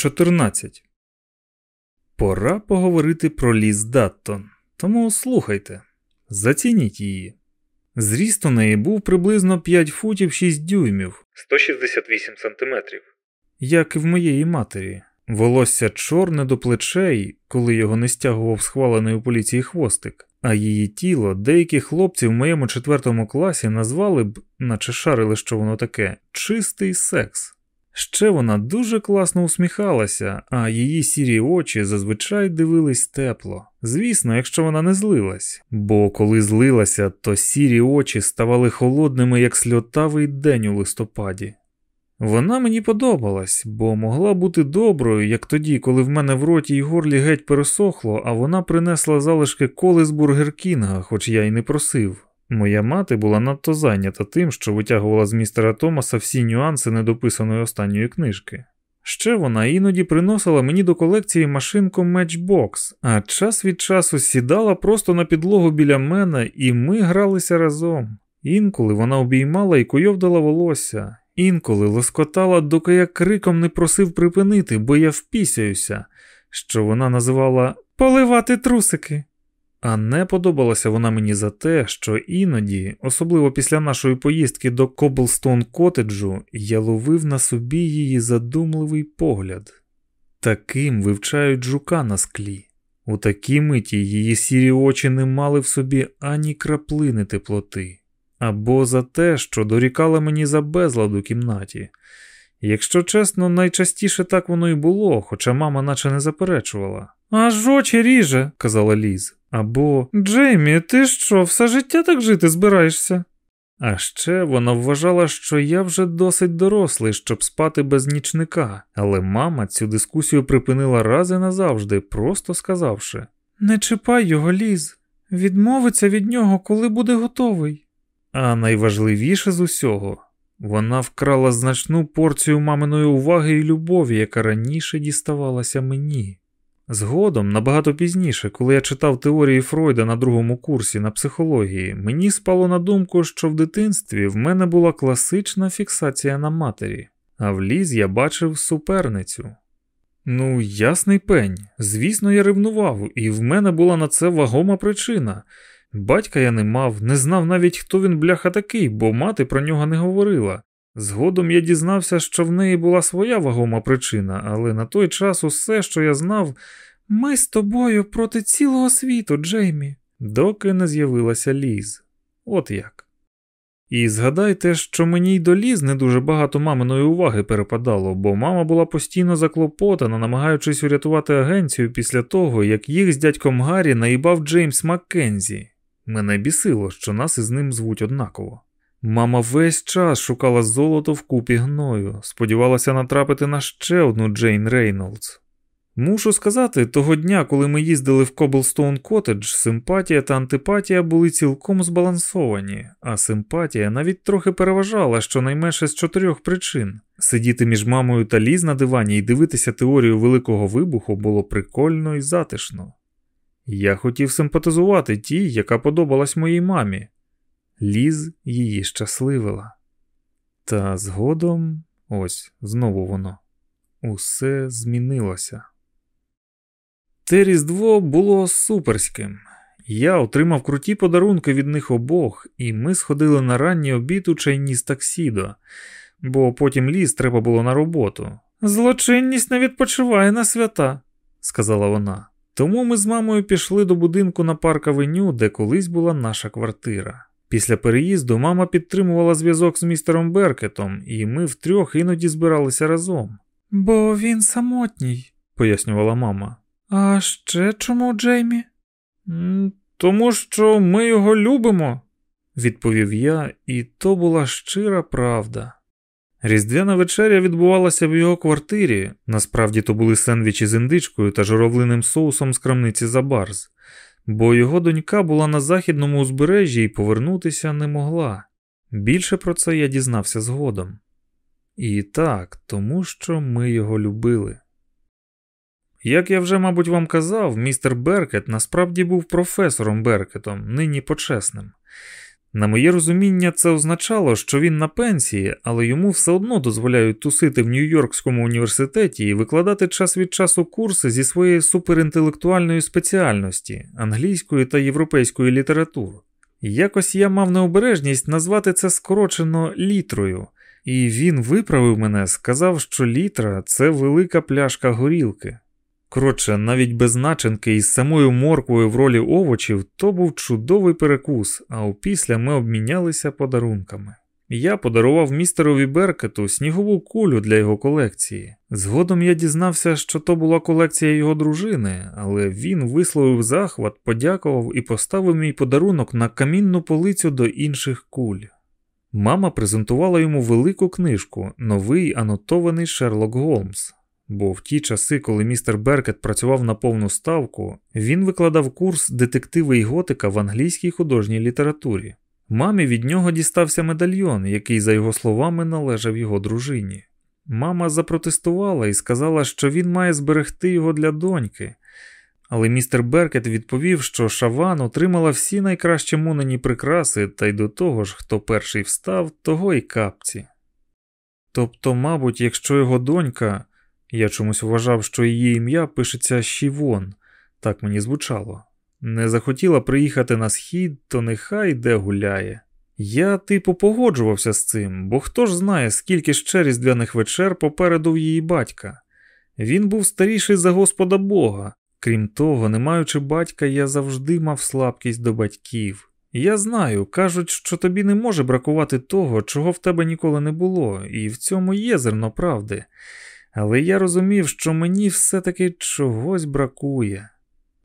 14. Пора поговорити про Ліз Даттон. Тому слухайте, зацініть її. Зріст у неї був приблизно 5 футів 6 дюймів 168 сантиметрів, як і в моєї матері. Волосся чорне до плечей, коли його не стягував схвалений у поліції хвостик, а її тіло деякі хлопці в моєму четвертому класі назвали б, наче шарили, що воно таке, чистий секс. Ще вона дуже класно усміхалася, а її сірі очі зазвичай дивились тепло. Звісно, якщо вона не злилась, бо коли злилася, то сірі очі ставали холодними, як сльотавий день у листопаді. Вона мені подобалась, бо могла бути доброю, як тоді, коли в мене в роті й горлі геть пересохло, а вона принесла залишки коли з Бургер Кінга, хоч я й не просив. Моя мати була надто зайнята тим, що витягувала з містера Томаса всі нюанси недописаної останньої книжки. Ще вона іноді приносила мені до колекції машинку Matchbox, а час від часу сідала просто на підлогу біля мене, і ми гралися разом. Інколи вона обіймала і куйовдала волосся, інколи лоскотала, доки я криком не просив припинити, бо я впісяюся, що вона називала поливати трусики. А не подобалася вона мені за те, що іноді, особливо після нашої поїздки до Коблстон Котеджу, я ловив на собі її задумливий погляд. Таким вивчають жука на склі. У такій миті її сірі очі не мали в собі ані краплини теплоти, або за те, що дорікала мені за безлад у кімнаті. Якщо чесно, найчастіше так воно і було, хоча мама наче не заперечувала. Аж очі ріже, казала Ліз. Або Джеймі, ти що, все життя так жити збираєшся? А ще вона вважала, що я вже досить дорослий, щоб спати без нічника, але мама цю дискусію припинила раз і назавжди, просто сказавши: Не чіпай його, ліз, відмовиться від нього, коли буде готовий. А найважливіше з усього, вона вкрала значну порцію маминої уваги і любові, яка раніше діставалася мені. Згодом, набагато пізніше, коли я читав теорії Фройда на другому курсі на психології, мені спало на думку, що в дитинстві в мене була класична фіксація на матері, а в ліз я бачив суперницю. Ну, ясний пень, звісно, я ревнував, і в мене була на це вагома причина. Батька я не мав, не знав навіть, хто він бляха такий, бо мати про нього не говорила. Згодом я дізнався, що в неї була своя вагома причина, але на той час усе, що я знав, ми з тобою проти цілого світу, Джеймі, доки не з'явилася Ліз. От як. І згадайте, що мені й до Ліз не дуже багато маминої уваги перепадало, бо мама була постійно заклопотана, намагаючись урятувати агенцію після того, як їх з дядьком Гаррі наїбав Джеймс Маккензі. Мене бісило, що нас із ним звуть однаково. Мама весь час шукала золото в купі гною, сподівалася натрапити на ще одну Джейн Рейнолдс. Мушу сказати, того дня, коли ми їздили в Коблстоун Коттедж, симпатія та антипатія були цілком збалансовані, а симпатія навіть трохи переважала щонайменше з чотирьох причин. Сидіти між мамою та ліз на дивані і дивитися теорію Великого вибуху було прикольно і затишно. Я хотів симпатизувати тій, яка подобалась моїй мамі. Ліз її щасливила. Та згодом, ось знову воно, усе змінилося. Те різдво було суперським. Я отримав круті подарунки від них обох, і ми сходили на ранній обід у чайніс таксідо, бо потім ліз треба було на роботу. Злочинність не відпочиває на свята, сказала вона. Тому ми з мамою пішли до будинку на парк авеню, де колись була наша квартира. Після переїзду мама підтримувала зв'язок з містером Беркетом, і ми втрьох іноді збиралися разом. Бо він самотній, пояснювала мама. А ще чому, Джеймі? Тому що ми його любимо, відповів я, і то була щира правда. Різдвяна вечеря відбувалася в його квартирі, насправді то були сендвічі з індичкою та журавлиним соусом з крамниці Забарз бо його донька була на західному узбережжі і повернутися не могла. Більше про це я дізнався згодом. І так, тому що ми його любили. Як я вже, мабуть, вам казав, містер Беркет насправді був професором Беркетом, нині почесним. На моє розуміння, це означало, що він на пенсії, але йому все одно дозволяють тусити в Нью-Йоркському університеті і викладати час від часу курси зі своєї суперінтелектуальної спеціальності англійської та європейської літератури. Якось я мав необережність назвати це скорочено літрою, і він виправив мене, сказав, що літра це велика пляшка горілки. Коротше, навіть без начинки із самою морквою в ролі овочів, то був чудовий перекус, а опісля ми обмінялися подарунками. Я подарував містерові Беркету снігову кулю для його колекції. Згодом я дізнався, що то була колекція його дружини, але він висловив захват, подякував і поставив мій подарунок на камінну полицю до інших куль. Мама презентувала йому велику книжку, новий анотований Шерлок Голмс. Бо в ті часи, коли містер Беркет працював на повну ставку, він викладав курс детективи і готика в англійській художній літературі. Мамі від нього дістався медальйон, який, за його словами, належав його дружині. Мама запротестувала і сказала, що він має зберегти його для доньки. Але містер Беркет відповів, що Шаван отримала всі найкращі мунені прикраси, та й до того ж, хто перший встав, того й капці. Тобто, мабуть, якщо його донька. Я чомусь вважав, що її ім'я пишеться Шівон, так мені звучало. Не захотіла приїхати на схід, то нехай де гуляє. Я, типу, погоджувався з цим, бо хто ж знає, скільки ще різдвяних вечер попереду в її батька. Він був старіший за Господа Бога. Крім того, не маючи батька, я завжди мав слабкість до батьків. Я знаю, кажуть, що тобі не може бракувати того, чого в тебе ніколи не було, і в цьому є зерно правди але я розумів, що мені все-таки чогось бракує.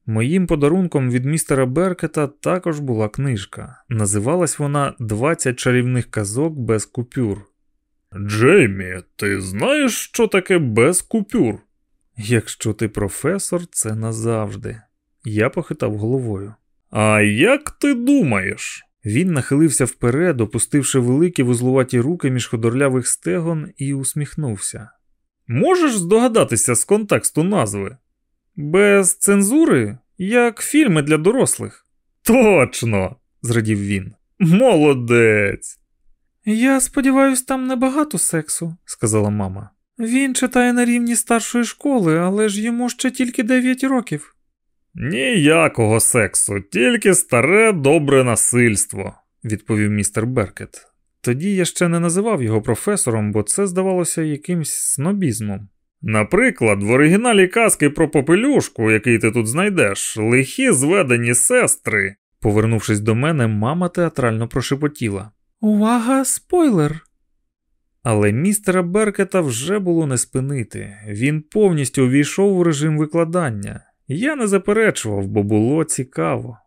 Моїм подарунком від містера Беркета також була книжка. Називалась вона «20 чарівних казок без купюр. Джеймі, ти знаєш, що таке без купюр? Якщо ти професор, це назавжди. Я похитав головою. А як ти думаєш? Він нахилився вперед, опустивши великі вузлуваті руки між ходорлявих стегон, і усміхнувся. Можеш здогадатися з контексту назви? Без цензури, як фільми для дорослих. Точно, зрадів він. Молодець. Я сподіваюся, там небагато сексу, сказала мама. Він читає на рівні старшої школи, але ж йому ще тільки 9 років. Ніякого сексу, тільки старе добре насильство, відповів містер Беркет. Тоді я ще не називав його професором, бо це здавалося якимсь снобізмом. Наприклад, в оригіналі казки про попелюшку, який ти тут знайдеш, лихі зведені сестри. Повернувшись до мене, мама театрально прошепотіла. Увага, спойлер! Але містера Беркета вже було не спинити. Він повністю увійшов у режим викладання. Я не заперечував, бо було цікаво.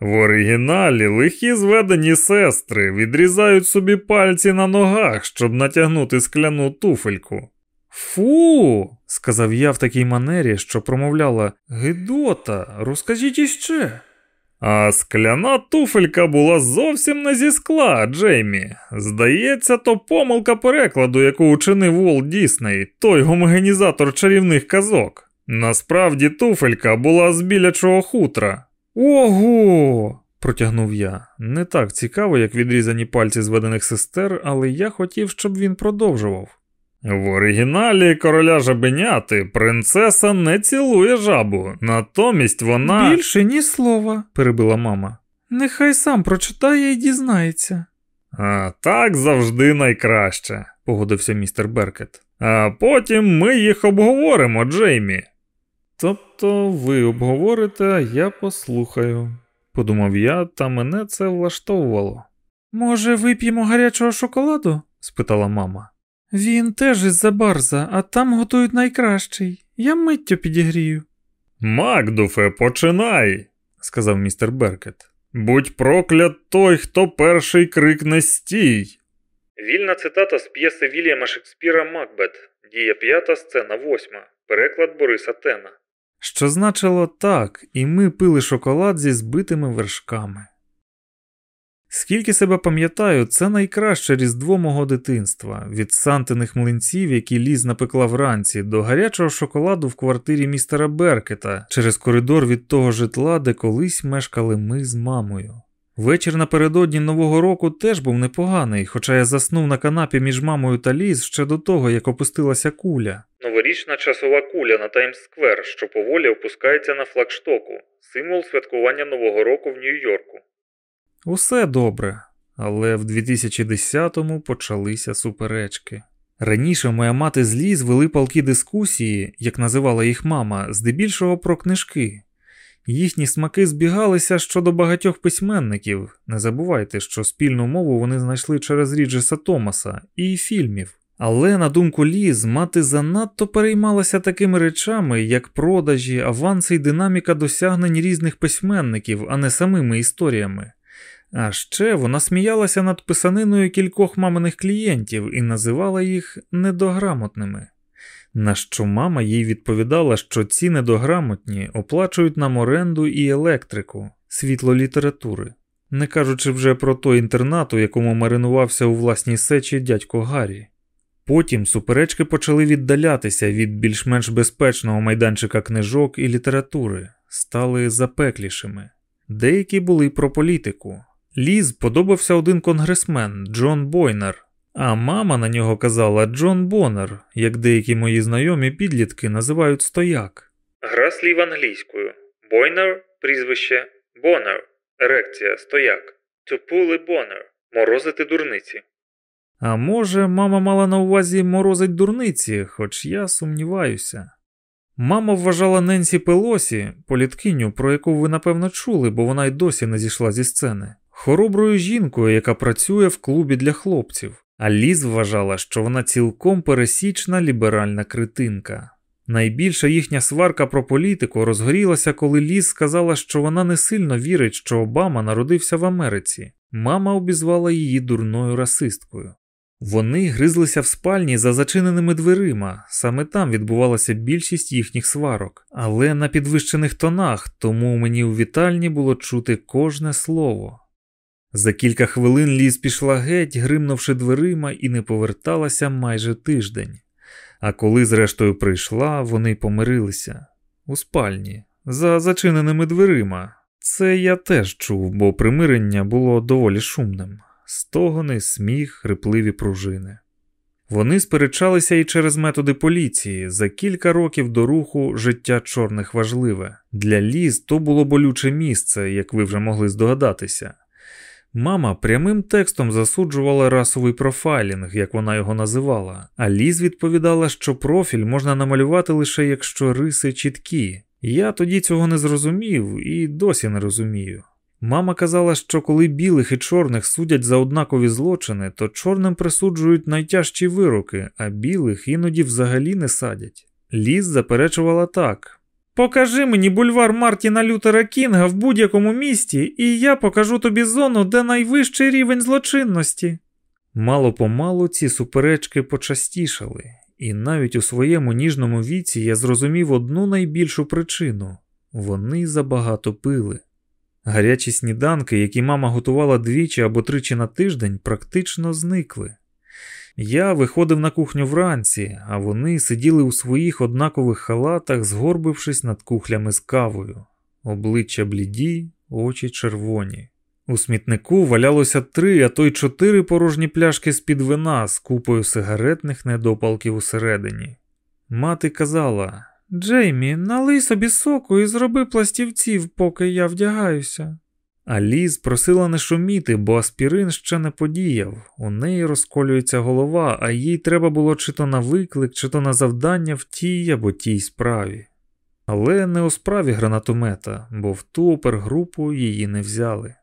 В оригіналі лихі зведені сестри відрізають собі пальці на ногах, щоб натягнути скляну туфельку. Фу, сказав я в такій манері, що промовляла Гидота, розкажіть іще. А скляна туфелька була зовсім не зі скла, Джеймі. Здається, то помилка перекладу, яку учинив Волт Дісней, той гомогенізатор чарівних казок. Насправді туфелька була з білячого хутра. Ого! протягнув я. Не так цікаво, як відрізані пальці зведених сестер, але я хотів, щоб він продовжував. В оригіналі короля жабеняти принцеса не цілує жабу, натомість вона. Більше ні слова, перебила мама. Нехай сам прочитає і дізнається. А так завжди найкраще, погодився містер Беркет. А потім ми їх обговоримо, Джеймі. Тобто ви обговорите, а я послухаю, подумав я, та мене це влаштовувало. Може, вип'ємо гарячого шоколаду? спитала мама. Він теж із за барза, а там готують найкращий. Я миттю підігрію. Макдуфе, починай, сказав містер Беркет. Будь проклят той, хто перший крикне стій. Вільна цитата з п'єси Вільяма Шекспіра Макбет, дія п'ята, сцена восьма, переклад Бориса Тена що значило так, і ми пили шоколад зі збитими вершками. Скільки себе пам'ятаю, це найкраще різдво мого дитинства, від сантиних млинців, які ліз напекла вранці, до гарячого шоколаду в квартирі містера Беркета через коридор від того житла, де колись мешкали ми з мамою. Вечір напередодні Нового року теж був непоганий, хоча я заснув на канапі між мамою та ліз ще до того, як опустилася куля. Новорічна часова куля на Таймс-сквер, що поволі опускається на флагштоку, символ святкування Нового року в Нью-Йорку. Усе добре, але в 2010-му почалися суперечки. Раніше моя мати з Ліз вели палкі дискусії, як називала їх мама, здебільшого про книжки. Їхні смаки збігалися щодо багатьох письменників. Не забувайте, що спільну мову вони знайшли через Ріджеса Томаса і фільмів. Але, на думку Ліз, мати занадто переймалася такими речами, як продажі, аванси і динаміка досягнень різних письменників, а не самими історіями. А ще вона сміялася над писаниною кількох маминих клієнтів і називала їх недограмотними. На що мама їй відповідала, що ці недограмотні оплачують нам оренду і електрику, світло літератури, не кажучи вже про той інтернат, у якому маринувався у власній сечі дядько Гаррі. Потім суперечки почали віддалятися від більш-менш безпечного майданчика книжок і літератури, стали запеклішими. Деякі були про політику. Ліз подобався один конгресмен Джон Бойнер, а мама на нього казала Джон Боннер, як деякі мої знайомі підлітки називають стояк. Гра слів англійською. Бойнер прізвище Боннер, ерекція стояк. To pull a boner – морозити дурниці. А може, мама мала на увазі морозить дурниці, хоч я сумніваюся. Мама вважала Ненсі Пелосі, політкиню, про яку ви напевно чули, бо вона й досі не зійшла зі сцени, хороброю жінкою, яка працює в клубі для хлопців. А Ліз вважала, що вона цілком пересічна ліберальна критинка. Найбільша їхня сварка про політику розгорілася, коли Ліз сказала, що вона не сильно вірить, що Обама народився в Америці. Мама обізвала її дурною расисткою. Вони гризлися в спальні за зачиненими дверима, саме там відбувалася більшість їхніх сварок, але на підвищених тонах, тому мені у вітальні було чути кожне слово. За кілька хвилин ліс пішла геть, гримнувши дверима, і не поверталася майже тиждень. А коли, зрештою, прийшла, вони помирилися у спальні, за зачиненими дверима. Це я теж чув, бо примирення було доволі шумним стогони, сміх, хрипливі пружини. Вони сперечалися і через методи поліції. За кілька років до руху життя чорних важливе. Для ліз то було болюче місце, як ви вже могли здогадатися. Мама прямим текстом засуджувала расовий профайлінг, як вона його називала, а Ліз відповідала, що профіль можна намалювати лише якщо риси чіткі. Я тоді цього не зрозумів і досі не розумію. Мама казала, що коли білих і чорних судять за однакові злочини, то чорним присуджують найтяжчі вироки, а білих іноді взагалі не садять. Ліз заперечувала так. Покажи мені бульвар Мартіна Лютера Кінга в будь-якому місті, і я покажу тобі зону, де найвищий рівень злочинності. Мало помалу ці суперечки почастішали, і навіть у своєму ніжному віці я зрозумів одну найбільшу причину вони забагато пили. Гарячі сніданки, які мама готувала двічі або тричі на тиждень, практично зникли. Я виходив на кухню вранці, а вони сиділи у своїх однакових халатах, згорбившись над кухлями з кавою, обличчя бліді, очі червоні. У смітнику валялося три, а то й чотири порожні пляшки з-під вина з купою сигаретних недопалків усередині. Мати казала: Джеймі, налий собі соку і зроби пластівців, поки я вдягаюся. А Ліз просила не шуміти, бо аспірин ще не подіяв. У неї розколюється голова, а їй треба було чи то на виклик, чи то на завдання в тій або тій справі. Але не у справі гранатомета, бо в ту опергрупу її не взяли.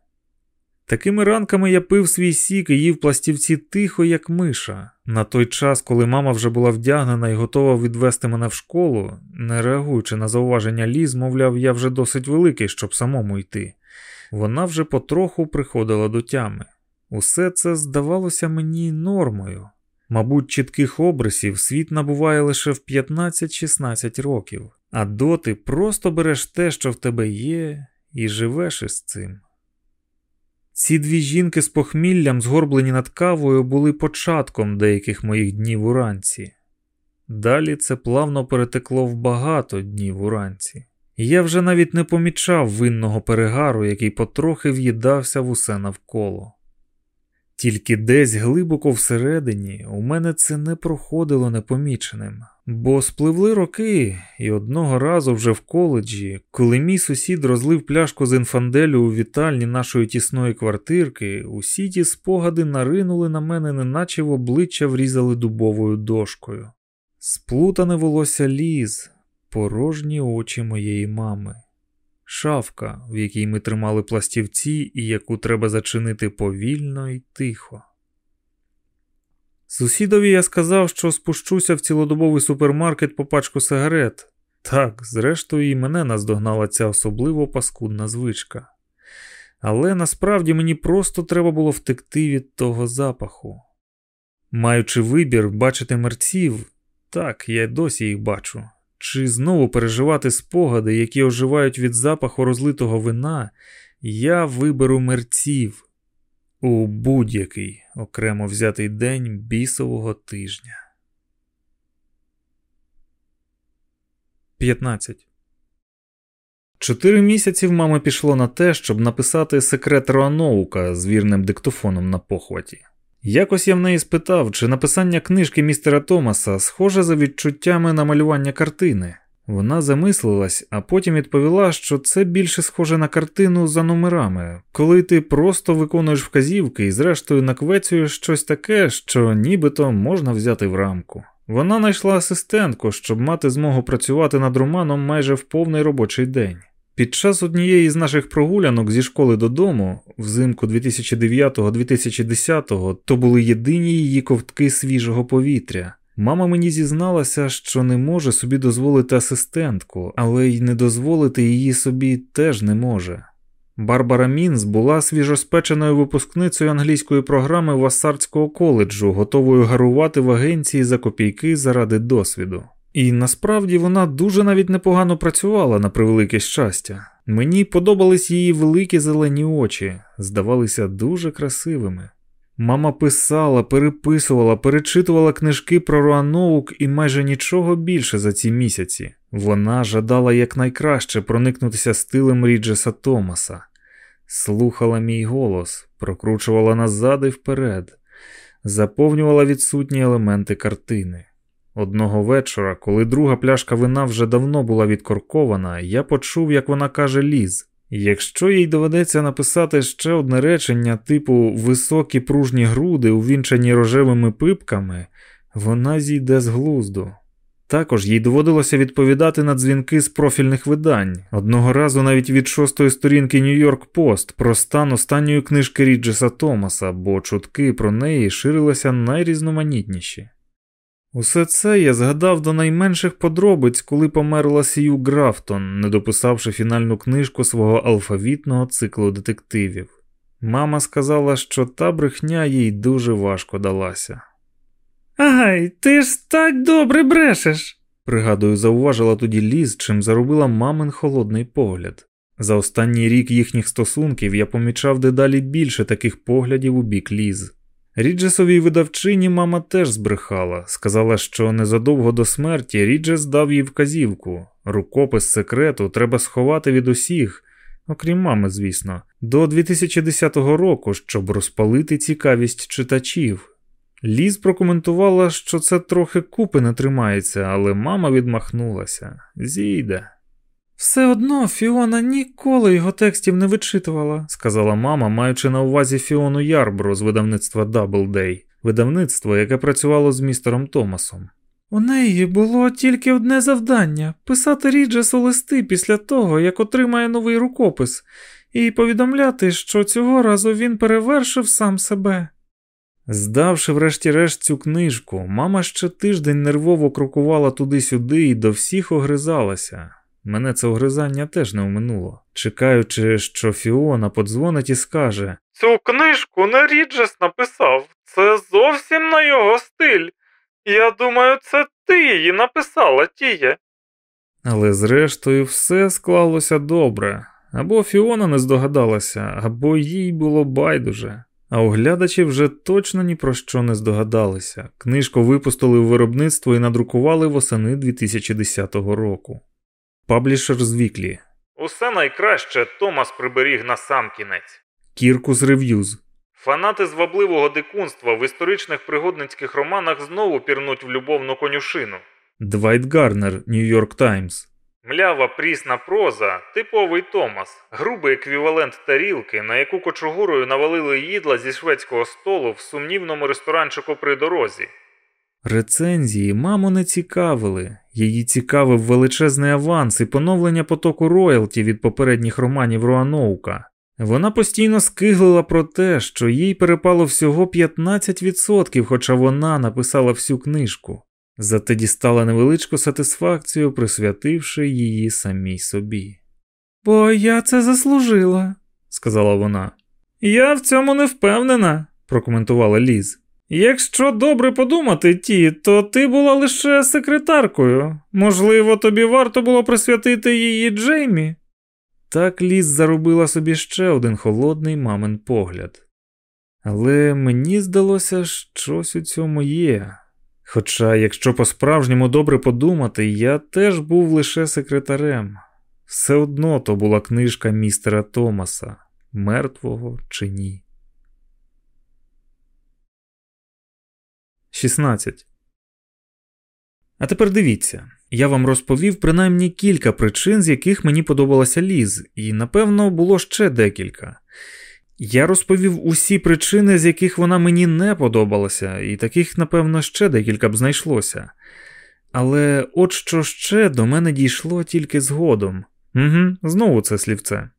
Такими ранками я пив свій сік і їв пластівці тихо, як миша. На той час, коли мама вже була вдягнена і готова відвести мене в школу, не реагуючи на зауваження ліз, мовляв, я вже досить великий, щоб самому йти. Вона вже потроху приходила до тями. Усе це здавалося мені нормою. Мабуть, чітких обрисів світ набуває лише в 15-16 років, а доти просто береш те, що в тебе є, і живеш із цим. Ці дві жінки з похміллям, згорблені над кавою, були початком деяких моїх днів уранці. Далі це плавно перетекло в багато днів уранці. Я вже навіть не помічав винного перегару, який потрохи в'їдався в усе навколо. Тільки десь глибоко всередині у мене це не проходило непоміченим, бо спливли роки, і одного разу вже в коледжі, коли мій сусід розлив пляшку з інфанделю у вітальні нашої тісної квартирки, усі ті спогади наринули на мене, неначе в обличчя врізали дубовою дошкою. Сплутане волосся ліз, порожні очі моєї мами шафка, в якій ми тримали пластівці і яку треба зачинити повільно і тихо. Сусідові я сказав, що спущуся в цілодобовий супермаркет по пачку сигарет. Так, зрештою, і мене наздогнала ця особливо паскудна звичка. Але насправді мені просто треба було втекти від того запаху. Маючи вибір бачити мерців, так, я досі їх бачу, чи знову переживати спогади, які оживають від запаху розлитого вина, я виберу мерців у будь-який окремо взятий день бісового тижня. 15. Чотири місяці в мами пішло на те, щоб написати секрет Роаноука з вірним диктофоном на похваті. Якось я в неї спитав, чи написання книжки містера Томаса схоже за відчуттями на малювання картини. Вона замислилась, а потім відповіла, що це більше схоже на картину за номерами, коли ти просто виконуєш вказівки і, зрештою, наквецюєш щось таке, що нібито можна взяти в рамку. Вона знайшла асистентку, щоб мати змогу працювати над романом майже в повний робочий день. Під час однієї з наших прогулянок зі школи додому, взимку 2009-2010, то були єдині її ковтки свіжого повітря. Мама мені зізналася, що не може собі дозволити асистентку, але й не дозволити її собі теж не може. Барбара Мінс була свіжоспеченою випускницею англійської програми Вассардського коледжу, готовою гарувати в агенції за копійки заради досвіду. І насправді вона дуже навіть непогано працювала на превелике щастя. Мені подобались її великі зелені очі, здавалися дуже красивими. Мама писала, переписувала, перечитувала книжки про Руаноук і майже нічого більше за ці місяці. Вона жадала якнайкраще проникнутися стилем Ріджеса Томаса, слухала мій голос, прокручувала назад і вперед, заповнювала відсутні елементи картини. Одного вечора, коли друга пляшка вина вже давно була відкоркована, я почув, як вона каже Ліз. Якщо їй доведеться написати ще одне речення, типу високі пружні груди, увінчані рожевими пипками, вона зійде з глузду. Також їй доводилося відповідати на дзвінки з профільних видань, одного разу навіть від шостої сторінки Нью-Йорк Пост про стан останньої книжки Ріджеса Томаса, бо чутки про неї ширилися найрізноманітніші. Усе це я згадав до найменших подробиць, коли померла Сію Графтон, не дописавши фінальну книжку свого алфавітного циклу детективів. Мама сказала, що та брехня їй дуже важко далася. Ай, ти ж так добре брешеш, пригадую, зауважила тоді ліз, чим заробила мамин холодний погляд. За останній рік їхніх стосунків я помічав дедалі більше таких поглядів у бік ліз. Ріджесовій видавчині мама теж збрехала, сказала, що незадовго до смерті Ріджес дав їй вказівку. Рукопис секрету треба сховати від усіх, окрім мами, звісно, до 2010 року, щоб розпалити цікавість читачів. Ліз прокоментувала, що це трохи купи не тримається, але мама відмахнулася. Зійде. Все одно Фіона ніколи його текстів не вичитувала, сказала мама, маючи на увазі Фіону Ярбро з видавництва Doubleday, видавництво, яке працювало з містером Томасом. У неї було тільки одне завдання писати Ріджесу листи після того, як отримає новий рукопис, і повідомляти, що цього разу він перевершив сам себе. Здавши врешті-решт цю книжку, мама ще тиждень нервово крокувала туди-сюди і до всіх огризалася. Мене це огризання теж не оминуло, чекаючи, що Фіона подзвонить і скаже Цю книжку не Ріджес написав, це зовсім на його стиль. Я думаю, це ти її написала, Тіє. Але зрештою все склалося добре. Або Фіона не здогадалася, або їй було байдуже. А оглядачі вже точно ні про що не здогадалися. Книжку випустили в виробництво і надрукували восени 2010 року. Publishers Weekly. Усе найкраще Томас приберіг на сам кінець. Kirkus Reviews. Фанати звабливого дикунства в історичних пригодницьких романах знову пірнуть в любовну конюшину. Двайт Гарнер, Нью-Йорк Таймс. Млява прісна проза, типовий Томас, грубий еквівалент тарілки, на яку кочугурою навалили їдла зі шведського столу в сумнівному ресторанчику при дорозі. Рецензії маму не цікавили. Її цікавив величезний аванс і поновлення потоку роялті від попередніх романів Руаноука. Вона постійно скиглила про те, що їй перепало всього 15%, хоча вона написала всю книжку. Зате дістала невеличку сатисфакцію, присвятивши її самій собі. Бо я це заслужила, сказала вона. Я в цьому не впевнена, прокоментувала Ліз. Якщо добре подумати, ті, то ти була лише секретаркою. Можливо, тобі варто було присвятити її Джеймі. Так Ліз заробила собі ще один холодний мамин погляд. Але мені здалося, щось у цьому є. Хоча, якщо по-справжньому добре подумати, я теж був лише секретарем. Все одно то була книжка містера Томаса, мертвого чи ні. 16. А тепер дивіться. Я вам розповів принаймні кілька причин, з яких мені подобалася Ліз, і напевно було ще декілька. Я розповів усі причини, з яких вона мені не подобалася, і таких, напевно, ще декілька б знайшлося. Але от що ще до мене дійшло тільки згодом. Угу, Знову це слівце.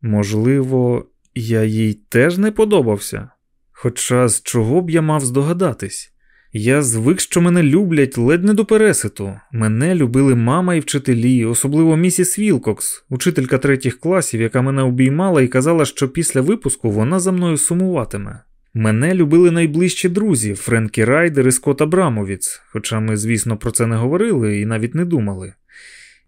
Можливо, я їй теж не подобався. Хоча з чого б я мав здогадатись? Я звик, що мене люблять ледь не до переситу. Мене любили мама і вчителі, особливо місіс Вілкокс, учителька третіх класів, яка мене обіймала і казала, що після випуску вона за мною сумуватиме. Мене любили найближчі друзі Френкі Райдер і Скотт Абрамовіц, хоча ми, звісно, про це не говорили і навіть не думали.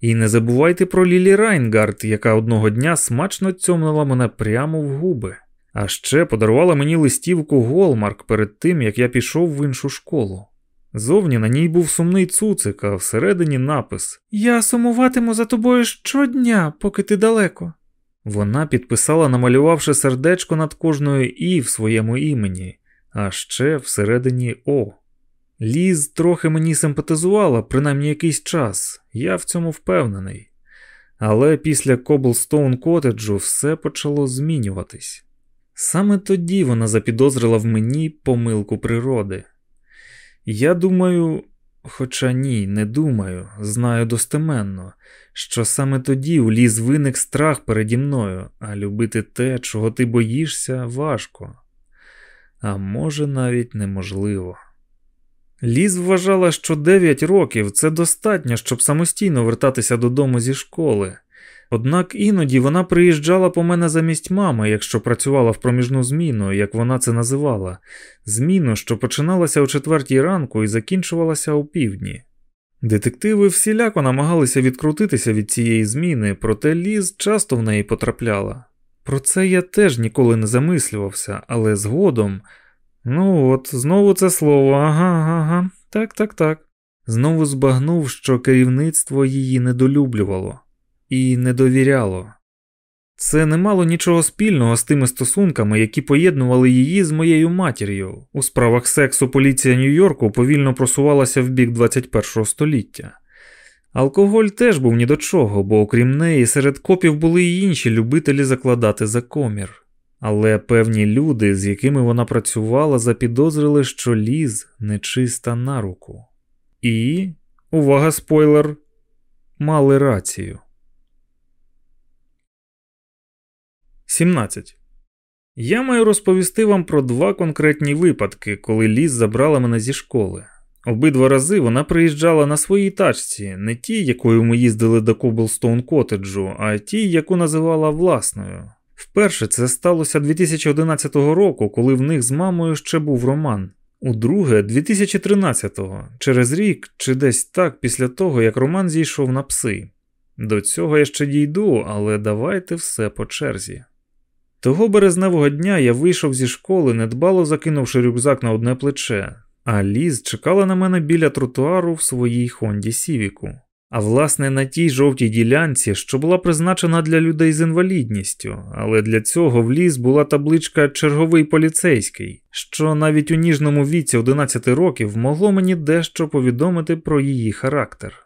І не забувайте про Лілі Райнгард, яка одного дня смачно цьомнула мене прямо в губи. А ще подарувала мені листівку Голмарк перед тим, як я пішов в іншу школу. Зовні на ній був сумний цуцик, а всередині напис Я сумуватиму за тобою щодня, поки ти далеко. Вона підписала, намалювавши сердечко над кожною І в своєму імені, а ще всередині О. Ліз трохи мені симпатизувала, принаймні якийсь час, я в цьому впевнений. Але після Коблстоун Котеджу все почало змінюватись. Саме тоді вона запідозрила в мені помилку природи. Я думаю, хоча ні, не думаю, знаю достеменно, що саме тоді у ліс виник страх переді мною, а любити те, чого ти боїшся, важко, а може навіть неможливо. Ліз вважала, що 9 років це достатньо, щоб самостійно вертатися додому зі школи. Однак іноді вона приїжджала по мене замість мами, якщо працювала в проміжну зміну, як вона це називала, зміну, що починалася о четвертій ранку і закінчувалася у півдні. Детективи всіляко намагалися відкрутитися від цієї зміни, проте ліз часто в неї потрапляла. Про це я теж ніколи не замислювався, але згодом. Ну от, знову це слово, ага, ага, так, так, так. Знову збагнув, що керівництво її недолюблювало і не довіряло. Це не мало нічого спільного з тими стосунками, які поєднували її з моєю матір'ю. У справах сексу поліція Нью-Йорку повільно просувалася в бік 21 століття. Алкоголь теж був ні до чого, бо окрім неї серед копів були й інші любителі закладати за комір. Але певні люди, з якими вона працювала, запідозрили, що ліз нечиста на руку. І, увага, спойлер, мали рацію. 17. Я маю розповісти вам про два конкретні випадки, коли Ліз забрала мене зі школи. Обидва рази вона приїжджала на своїй тачці, не тій, якою ми їздили до Коблстоун Котеджу, а тій, яку називала власною. Вперше це сталося 2011 року, коли в них з мамою ще був роман. Удруге, 2013-го, через рік чи десь так після того, як Роман зійшов на пси. До цього я ще дійду, але давайте все по черзі. Того березневого дня я вийшов зі школи, недбало закинувши рюкзак на одне плече, а Ліз чекала на мене біля тротуару в своїй Хонді Сівіку. А власне на тій жовтій ділянці, що була призначена для людей з інвалідністю, але для цього в ліс була табличка черговий поліцейський, що навіть у ніжному віці 11 років могло мені дещо повідомити про її характер.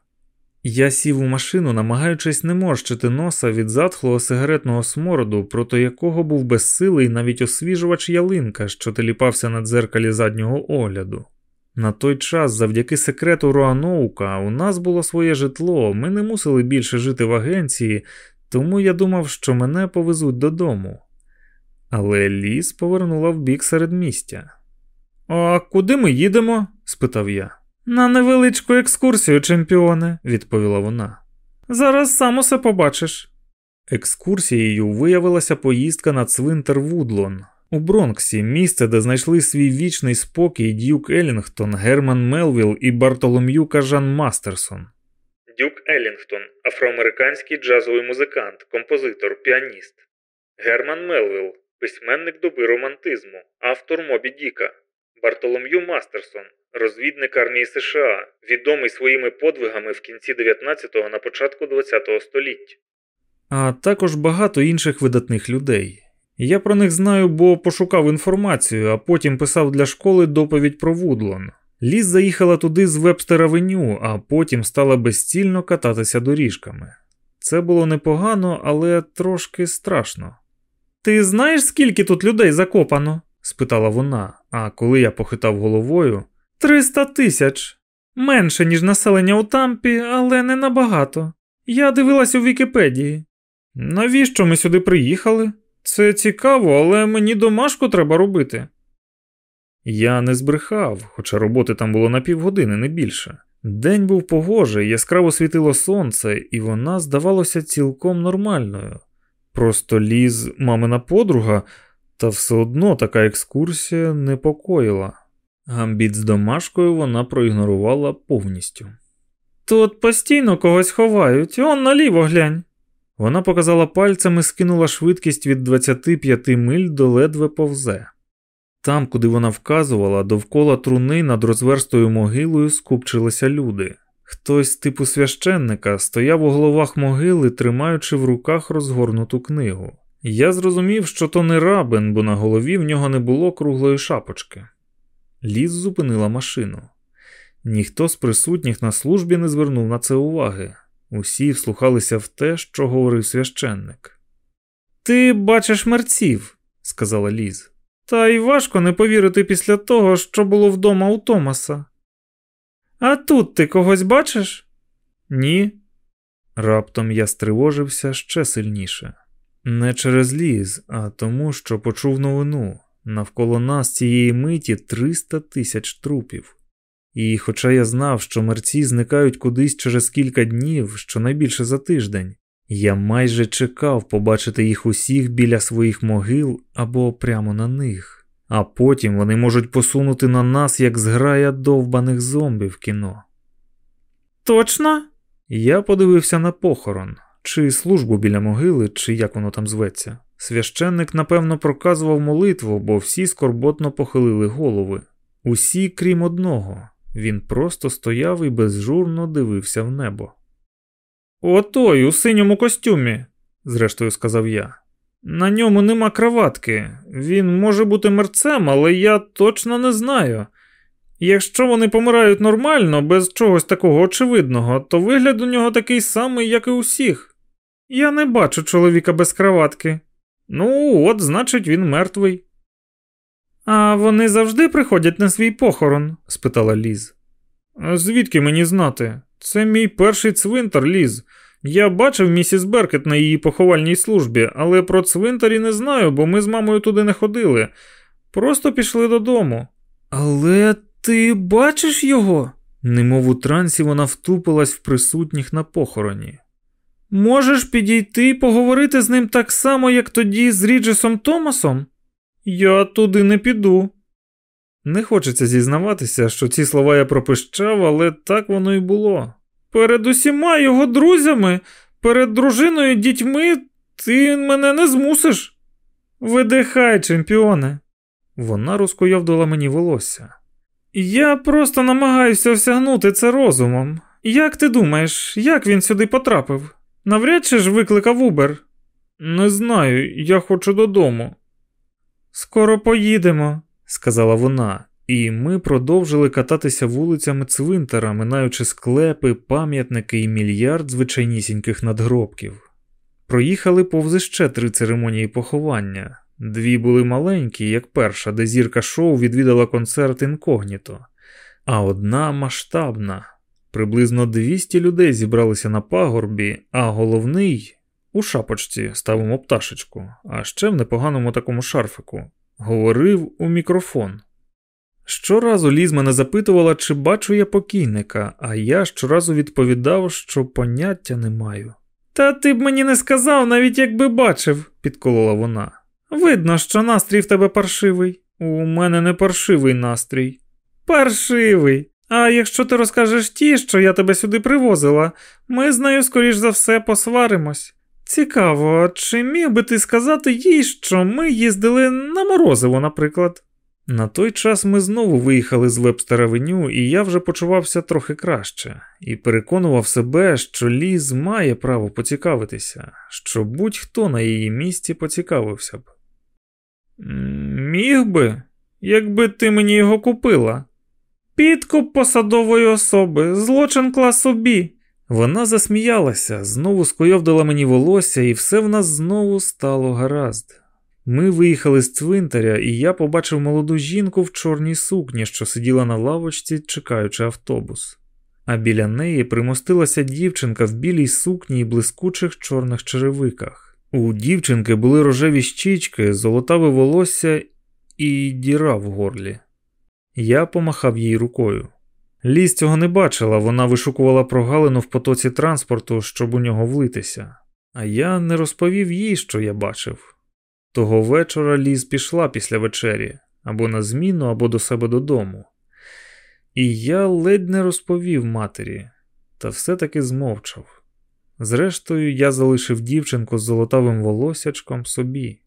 Я сів у машину, намагаючись не морщити носа від затхлого сигаретного смороду, проти якого був безсилий навіть освіжувач ялинка, що теліпався на дзеркалі заднього огляду. На той час, завдяки секрету Роаноука, у нас було своє житло, ми не мусили більше жити в агенції, тому я думав, що мене повезуть додому. Але ліс повернула в бік середмістя. А куди ми їдемо? спитав я. На невеличку екскурсію, чемпіоне, відповіла вона. Зараз сам усе побачиш. Екскурсією виявилася поїздка на цвинтар Вудлон. У Бронксі, місце, де знайшли свій вічний спокій Дюк Елінгтон, Герман Мелвіл і Бартолом'ю Кажан Мастерсон. Дюк Елінгтон, афроамериканський джазовий музикант, композитор, піаніст. Герман Мелвіл, письменник доби романтизму, автор Мобі Діка. Бартолом'ю Мастерсон, розвідник армії США, відомий своїми подвигами в кінці 19-го на початку 20-го століття. А також багато інших видатних людей. Я про них знаю, бо пошукав інформацію, а потім писав для школи доповідь про Вудлон. Ліс заїхала туди з Вебстер-авеню, а потім стала безцільно кататися доріжками. Це було непогано, але трошки страшно. Ти знаєш, скільки тут людей закопано? спитала вона, а коли я похитав головою. Триста тисяч. Менше, ніж населення у тампі, але не набагато. Я дивилась у Вікіпедії. Навіщо ми сюди приїхали? Це цікаво, але мені домашку треба робити. Я не збрехав, хоча роботи там було на півгодини, не більше. День був погожий, яскраво світило сонце, і вона здавалося цілком нормальною. Просто ліз мамина подруга, та все одно така екскурсія непокоїла. Гамбіт з домашкою вона проігнорувала повністю. Тут постійно когось ховають, он наліво глянь. Вона показала пальцем і скинула швидкість від 25 миль до ледве повзе. Там, куди вона вказувала, довкола труни над розверстою могилою скупчилися люди. Хтось типу священника стояв у головах могили, тримаючи в руках розгорнуту книгу. Я зрозумів, що то не рабин, бо на голові в нього не було круглої шапочки. Ліс зупинила машину. Ніхто з присутніх на службі не звернув на це уваги. Усі вслухалися в те, що говорив священник. Ти бачиш мерців, сказала Ліз. Та й важко не повірити після того, що було вдома у Томаса. А тут ти когось бачиш? Ні. Раптом я стривожився ще сильніше. Не через ліз, а тому, що почув новину. Навколо нас цієї миті 300 тисяч трупів. І хоча я знав, що мерці зникають кудись через кілька днів, щонайбільше за тиждень, я майже чекав побачити їх усіх біля своїх могил або прямо на них, а потім вони можуть посунути на нас, як зграя довбаних зомбі в кіно. Точно? Я подивився на похорон, чи службу біля могили, чи як воно там зветься. Священник, напевно, проказував молитву, бо всі скорботно похилили голови. Усі, крім одного. Він просто стояв і безжурно дивився в небо. Отой у синьому костюмі, зрештою сказав я. На ньому нема краватки. Він може бути мерцем, але я точно не знаю. Якщо вони помирають нормально, без чогось такого очевидного, то вигляд у нього такий самий, як і усіх. Я не бачу чоловіка без краватки. Ну, от, значить, він мертвий. А вони завжди приходять на свій похорон? спитала Ліз. Звідки мені знати? Це мій перший цвинтар, Ліз. Я бачив місіс Беркет на її поховальній службі, але про цвинтарі не знаю, бо ми з мамою туди не ходили. Просто пішли додому. Але ти бачиш його? Немов у трансі вона втупилась в присутніх на похороні. Можеш підійти і поговорити з ним так само, як тоді з Ріджесом Томасом? Я туди не піду. Не хочеться зізнаватися, що ці слова я пропищав, але так воно і було. Перед усіма його друзями, перед дружиною дітьми ти мене не змусиш. Видихай, чемпіоне. Вона розкуйовдила мені волосся. Я просто намагаюся осягнути це розумом. Як ти думаєш, як він сюди потрапив? Навряд чи ж викликав Убер? Не знаю, я хочу додому. Скоро поїдемо, сказала вона, і ми продовжили кататися вулицями цвинтара, минаючи склепи, пам'ятники і мільярд звичайнісіньких надгробків. Проїхали повз ще три церемонії поховання. Дві були маленькі, як перша, де зірка шоу відвідала концерт інкогніто, а одна масштабна. Приблизно 200 людей зібралися на пагорбі, а головний у шапочці ставимо пташечку, а ще в непоганому такому шарфику, говорив у мікрофон. Щоразу Ліз мене запитувала, чи бачу я покійника, а я щоразу відповідав, що поняття не маю. Та ти б мені не сказав, навіть якби бачив, підколола вона. Видно, що настрій в тебе паршивий. У мене не паршивий настрій. Паршивий. А якщо ти розкажеш ті, що я тебе сюди привозила, ми з нею, скоріш за все, посваримось. Цікаво, чи міг би ти сказати їй, що ми їздили на морозиво, наприклад? На той час ми знову виїхали з Вебстер-авеню, і я вже почувався трохи краще, і переконував себе, що Ліз має право поцікавитися, що будь-хто на її місці поцікавився б. Міг би, якби ти мені його купила. Підкуп посадової особи, злочин класу Бі. Вона засміялася, знову скойовдила мені волосся, і все в нас знову стало гаразд. Ми виїхали з цвинтаря, і я побачив молоду жінку в чорній сукні, що сиділа на лавочці, чекаючи автобус. А біля неї примостилася дівчинка в білій сукні і блискучих чорних черевиках. У дівчинки були рожеві щічки, золотаве волосся і діра в горлі. Я помахав їй рукою. Ліз цього не бачила, вона вишукувала прогалину в потоці транспорту, щоб у нього влитися, а я не розповів їй, що я бачив. Того вечора Ліз пішла після вечері або на зміну, або до себе додому. І я ледь не розповів матері, та все-таки змовчав. Зрештою, я залишив дівчинку з золотавим волосячком собі.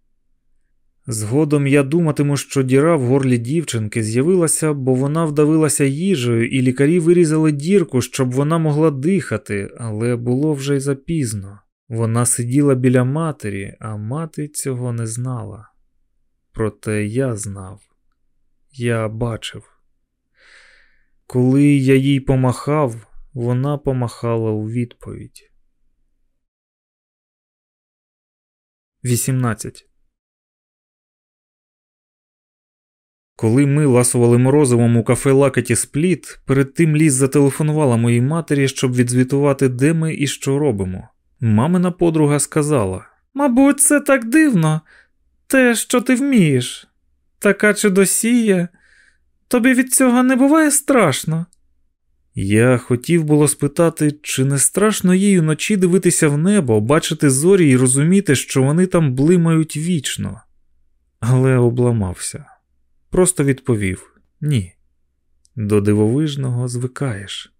Згодом я думатиму, що діра в горлі дівчинки з'явилася, бо вона вдавилася їжею, і лікарі вирізали дірку, щоб вона могла дихати, але було вже й запізно. Вона сиділа біля матері, а мати цього не знала. Проте я знав, я бачив. Коли я їй помахав, вона помахала у відповідь. 18 Коли ми ласували морозивом у кафе Лакеті Спліт, перед тим ліс зателефонувала моїй матері, щоб відзвітувати, де ми і що робимо. Мамина подруга сказала: Мабуть, це так дивно, те, що ти вмієш. Така чудосія, тобі від цього не буває страшно. Я хотів було спитати, чи не страшно їй уночі дивитися в небо, бачити зорі і розуміти, що вони там блимають вічно, але обламався. Просто відповів ні. До дивовижного звикаєш,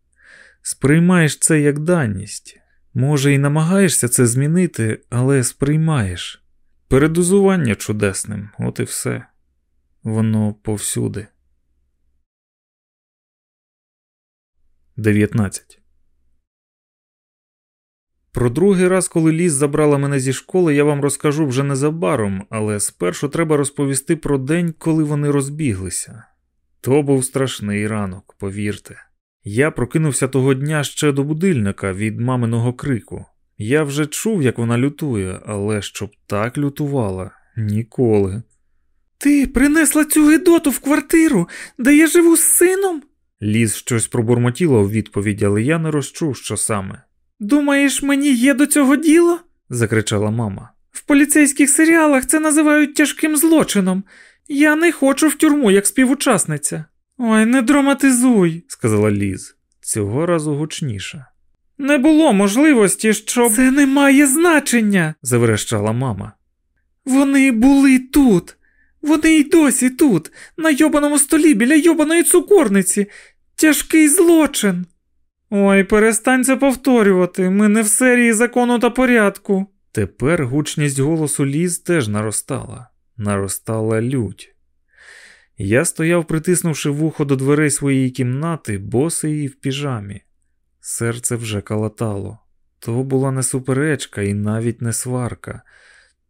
сприймаєш це як даність. Може, і намагаєшся це змінити, але сприймаєш. Передозування чудесним, от і все. Воно повсюди. 19. Про другий раз, коли ліс забрала мене зі школи, я вам розкажу вже незабаром, але спершу треба розповісти про день, коли вони розбіглися. То був страшний ранок, повірте. Я прокинувся того дня ще до будильника від маминого крику. Я вже чув, як вона лютує, але щоб так лютувала ніколи. Ти принесла цю гидоту в квартиру, де я живу з сином? Ліз щось пробурмотіла у відповідь, але я не розчув, що саме. Думаєш, мені є до цього діло? закричала мама. В поліцейських серіалах це називають тяжким злочином. Я не хочу в тюрму як співучасниця. Ой, не драматизуй, сказала Ліз, цього разу гучніше. Не було можливості, щоб. Це не має значення, заверещала мама. Вони були тут. Вони й досі тут, на йобаному столі біля йобаної цукорниці. Тяжкий злочин. Ой, перестань це повторювати. Ми не в серії закону та порядку. Тепер гучність голосу Ліз теж наростала, наростала лють. Я стояв, притиснувши вухо до дверей своєї кімнати, босий і в піжамі. Серце вже калатало. То була не суперечка і навіть не сварка,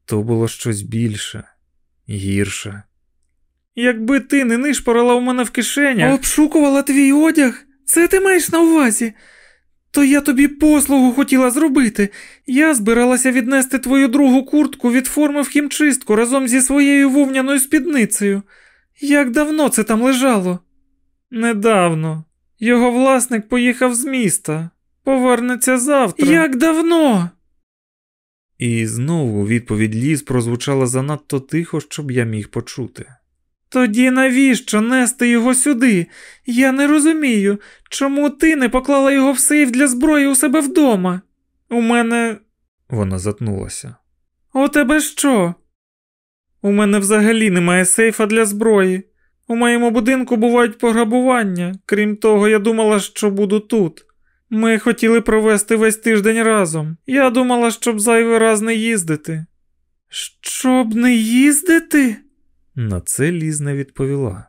то було щось більше, гірше. Якби ти не нишпорила у мене в кишенях, обшукувала твій одяг, це ти маєш на увазі. То я тобі послугу хотіла зробити. Я збиралася віднести твою другу куртку від форми в хімчистку разом зі своєю вовняною спідницею. Як давно це там лежало? Недавно. Його власник поїхав з міста. Повернеться завтра. Як давно? І знову відповідь ліс прозвучала занадто тихо, щоб я міг почути. Тоді навіщо нести його сюди? Я не розумію, чому ти не поклала його в сейф для зброї у себе вдома? У мене. Вона затнулася. У тебе що? У мене взагалі немає сейфа для зброї. У моєму будинку бувають пограбування. Крім того, я думала, що буду тут. Ми хотіли провести весь тиждень разом. Я думала, щоб зайвий раз не їздити. Щоб не їздити? На це Ліз не відповіла.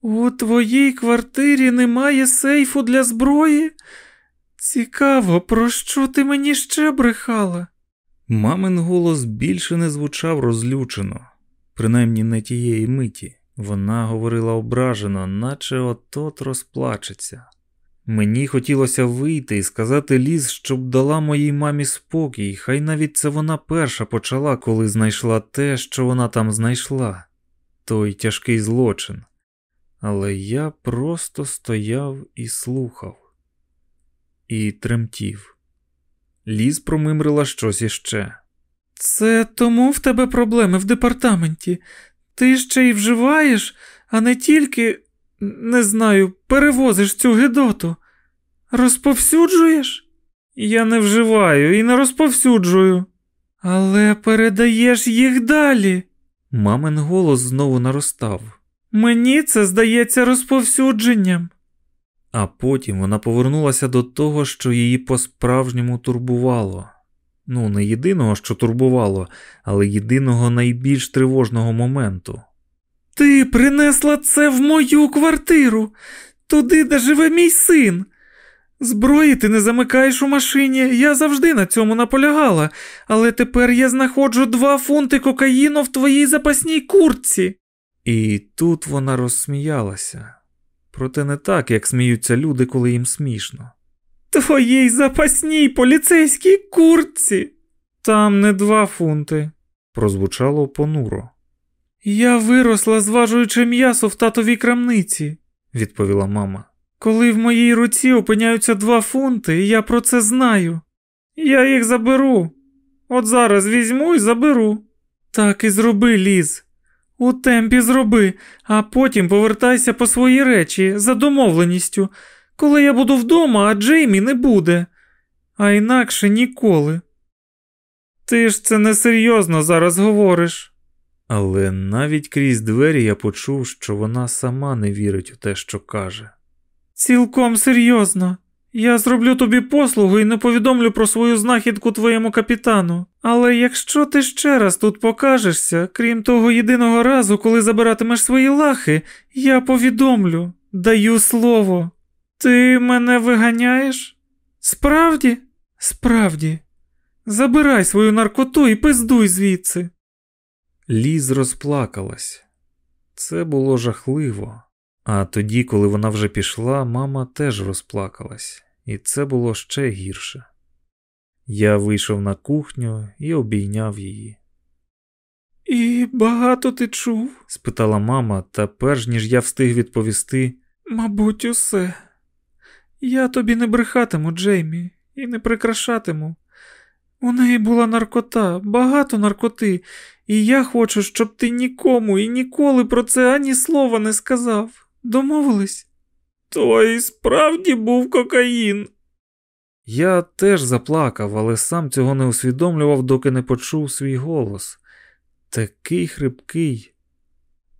У твоїй квартирі немає сейфу для зброї? Цікаво, про що ти мені ще брехала? Мамин голос більше не звучав розлючено, принаймні не тієї миті. Вона говорила ображено, наче от-от розплачеться. Мені хотілося вийти і сказати Ліз, щоб дала моїй мамі спокій, хай навіть це вона перша почала, коли знайшла те, що вона там знайшла, той тяжкий злочин. Але я просто стояв і слухав, і тремтів. Ліз промимрила щось іще. Це тому в тебе проблеми в департаменті. Ти ще й вживаєш, а не тільки, не знаю, перевозиш цю гидоту. Розповсюджуєш? Я не вживаю і не розповсюджую. Але передаєш їх далі. Мамин голос знову наростав. Мені це здається розповсюдженням. А потім вона повернулася до того, що її по-справжньому турбувало. Ну, не єдиного, що турбувало, але єдиного найбільш тривожного моменту. Ти принесла це в мою квартиру, туди, де живе мій син. Зброї ти не замикаєш у машині, я завжди на цьому наполягала, але тепер я знаходжу два фунти кокаїну в твоїй запасній куртці. І тут вона розсміялася. Проте не так, як сміються люди, коли їм смішно. Твоїй запасній поліцейській куртці. Там не два фунти, прозвучало понуро. Я виросла, зважуючи м'ясо в татовій крамниці, відповіла мама. Коли в моїй руці опиняються два фунти, і я про це знаю. Я їх заберу. От зараз візьму і заберу. Так і зроби, Ліз. У темпі зроби, а потім повертайся по свої речі за домовленістю, коли я буду вдома, а Джеймі не буде, а інакше ніколи. Ти ж це несерйозно зараз говориш. Але навіть крізь двері я почув, що вона сама не вірить у те, що каже. Цілком серйозно. Я зроблю тобі послугу і не повідомлю про свою знахідку твоєму капітану. Але якщо ти ще раз тут покажешся, крім того єдиного разу, коли забиратимеш свої лахи, я повідомлю, даю слово. Ти мене виганяєш? Справді? Справді. Забирай свою наркоту і пиздуй звідси. Ліз розплакалась. Це було жахливо. А тоді, коли вона вже пішла, мама теж розплакалась, і це було ще гірше. Я вийшов на кухню і обійняв її. І багато ти чув? спитала мама, та перш ніж я встиг відповісти, мабуть, усе. Я тобі не брехатиму, Джеймі, і не прикрашатиму. У неї була наркота, багато наркоти, і я хочу, щоб ти нікому і ніколи про це ані слова не сказав. Домовились? То і справді був кокаїн. Я теж заплакав, але сам цього не усвідомлював, доки не почув свій голос. Такий хрипкий.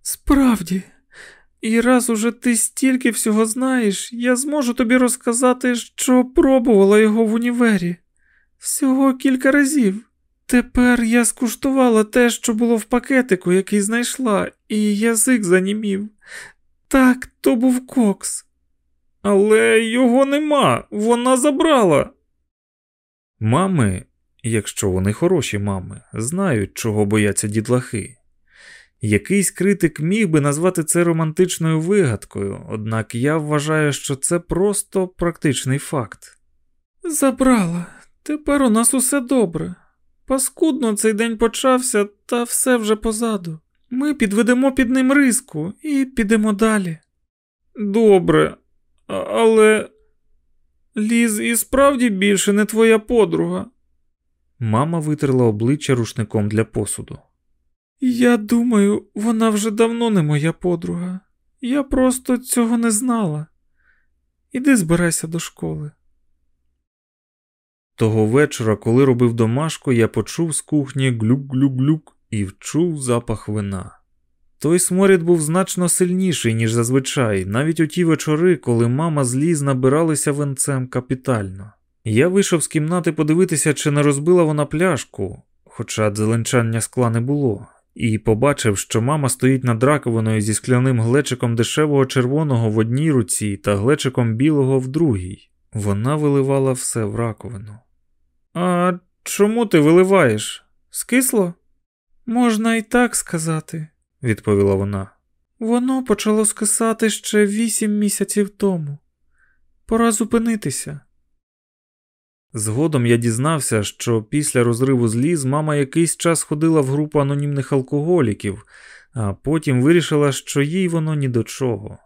Справді, і раз уже ти стільки всього знаєш, я зможу тобі розказати, що пробувала його в універі. Всього кілька разів. Тепер я скуштувала те, що було в пакетику, який знайшла, і язик занімів. Так, то був кокс. Але його нема, вона забрала. Мами, якщо вони хороші мами, знають, чого бояться дітлахи. Якийсь критик міг би назвати це романтичною вигадкою, однак я вважаю, що це просто практичний факт. Забрала, тепер у нас усе добре. Паскудно цей день почався, та все вже позаду. Ми підведемо під ним риску і підемо далі. Добре, але Ліз і справді більше не твоя подруга. Мама витерла обличчя рушником для посуду. Я думаю, вона вже давно не моя подруга. Я просто цього не знала. Іди збирайся до школи. Того вечора, коли робив домашку, я почув з кухні глюк-глюк-глюк і вчув запах вина. Той сморід був значно сильніший, ніж зазвичай, навіть у ті вечори, коли мама з Ліз набиралися венцем капітально. Я вийшов з кімнати подивитися, чи не розбила вона пляшку, хоча дзеленчання скла не було, і побачив, що мама стоїть над раковиною зі скляним глечиком дешевого червоного в одній руці та глечиком білого в другій. Вона виливала все в раковину. А чому ти виливаєш? Скисло? Можна і так сказати, відповіла вона. Воно почало скисати ще вісім місяців тому. Пора зупинитися. Згодом я дізнався, що після розриву з ліз мама якийсь час ходила в групу анонімних алкоголіків, а потім вирішила, що їй воно ні до чого.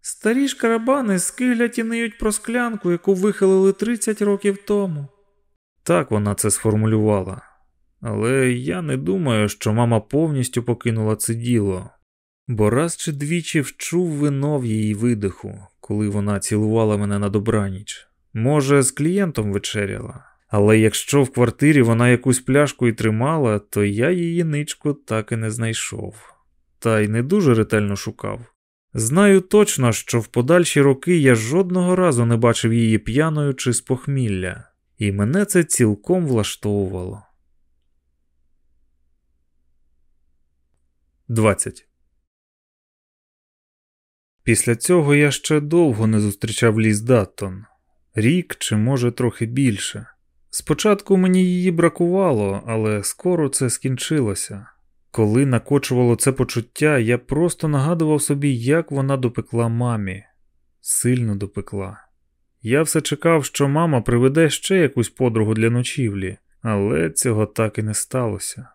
Старі ж карабани скигляті ниють про склянку, яку вихилили 30 років тому. Так вона це сформулювала. Але я не думаю, що мама повністю покинула це діло, бо раз чи двічі вчув вино в її видиху, коли вона цілувала мене на добраніч. Може, з клієнтом вечеряла, але якщо в квартирі вона якусь пляшку і тримала, то я її ничку так і не знайшов, та й не дуже ретельно шукав. Знаю точно, що в подальші роки я жодного разу не бачив її п'яною чи з похмілля, і мене це цілком влаштовувало. 20. Після цього я ще довго не зустрічав Ліз Даттон. Рік чи, може, трохи більше. Спочатку мені її бракувало, але скоро це скінчилося. Коли накочувало це почуття, я просто нагадував собі, як вона допекла мамі, сильно допекла. Я все чекав, що мама приведе ще якусь подругу для ночівлі, але цього так і не сталося.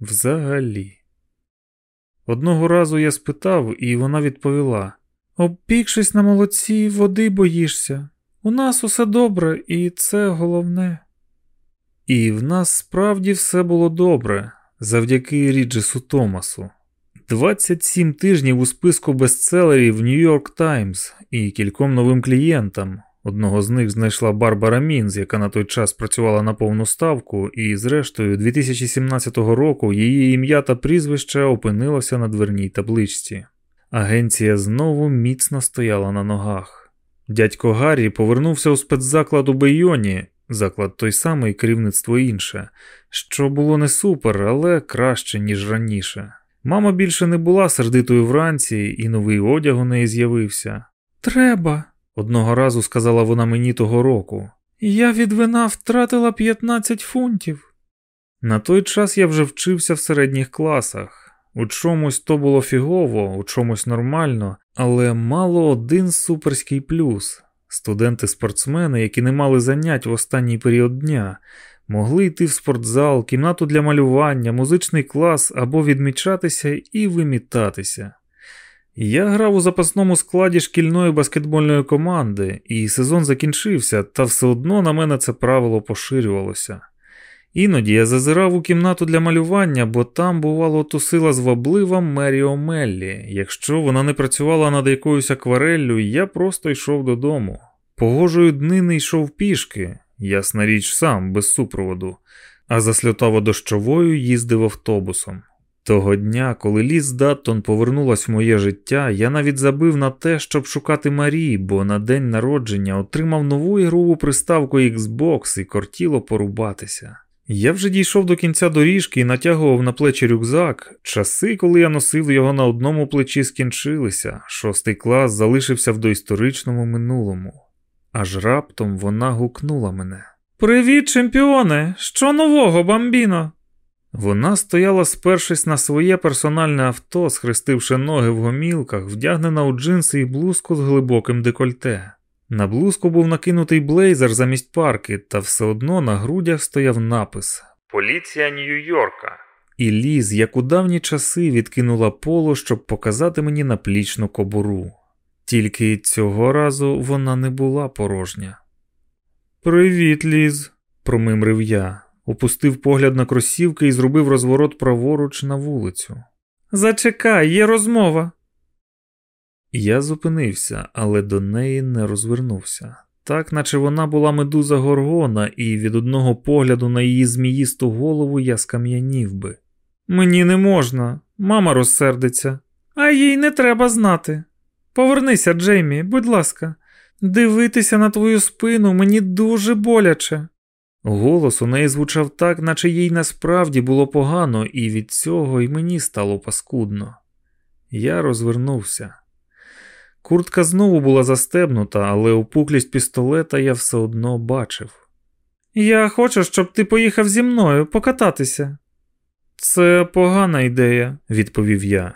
Взагалі. Одного разу я спитав, і вона відповіла: Обпікшись на молодці, води боїшся. У нас усе добре, і це головне. І в нас справді все було добре завдяки Ріджесу Томасу. 27 тижнів у списку бестселерів Нью-Йорк Таймс і кільком новим клієнтам. Одного з них знайшла Барбара Мінз, яка на той час працювала на повну ставку, і, зрештою, 2017 року її ім'я та прізвище опинилося на дверній табличці. Агенція знову міцно стояла на ногах. Дядько Гаррі повернувся у спецзаклад у Бейоні, заклад той самий керівництво інше, що було не супер, але краще, ніж раніше. Мама більше не була сердитою вранці, і новий одяг у неї з'явився. Треба, одного разу сказала вона мені того року. Я від вина втратила 15 фунтів. На той час я вже вчився в середніх класах. У чомусь то було фігово, у чомусь нормально, але мало один суперський плюс. Студенти-спортсмени, які не мали занять в останній період дня, могли йти в спортзал, кімнату для малювання, музичний клас або відмічатися і вимітатися. Я грав у запасному складі шкільної баскетбольної команди, і сезон закінчився, та все одно на мене це правило поширювалося. Іноді я зазирав у кімнату для малювання, бо там, бувало, тусила зваблива Мері Омеллі. Якщо вона не працювала над якоюсь аквареллю, я просто йшов додому. Погожої днини йшов пішки, ясна річ сам, без супроводу, а за сльотово-дощовою їздив автобусом. Того дня, коли Ліз Даттон повернулась в моє життя, я навіть забив на те, щоб шукати Марії, бо на день народження отримав нову ігрову приставку Xbox і кортіло порубатися. Я вже дійшов до кінця доріжки і натягував на плечі рюкзак. Часи, коли я носив його на одному плечі, скінчилися. Шостий клас залишився в доісторичному минулому. Аж раптом вона гукнула мене. Привіт, чемпіоне! Що нового, бамбіно? Вона стояла, спершись на своє персональне авто, схрестивши ноги в гомілках, вдягнена у джинси і блузку з глибоким декольте. На блузку був накинутий блейзер замість парки, та все одно на грудях стояв напис Поліція Нью-Йорка. І ліз, як у давні часи, відкинула поло, щоб показати мені наплічну кобуру. Тільки цього разу вона не була порожня. Привіт, ліз, промимрив я, опустив погляд на кросівки і зробив розворот праворуч на вулицю. Зачекай, є розмова. Я зупинився, але до неї не розвернувся. Так, наче вона була медуза горгона, і від одного погляду на її зміїсту голову я скам'янів би. Мені не можна, мама розсердиться, а їй не треба знати. Повернися, Джеймі, будь ласка, дивитися на твою спину мені дуже боляче. Голос у неї звучав так, наче їй насправді було погано, і від цього й мені стало паскудно. Я розвернувся. Куртка знову була застебнута, але опуклість пістолета я все одно бачив. Я хочу, щоб ти поїхав зі мною покататися. Це погана ідея, відповів я.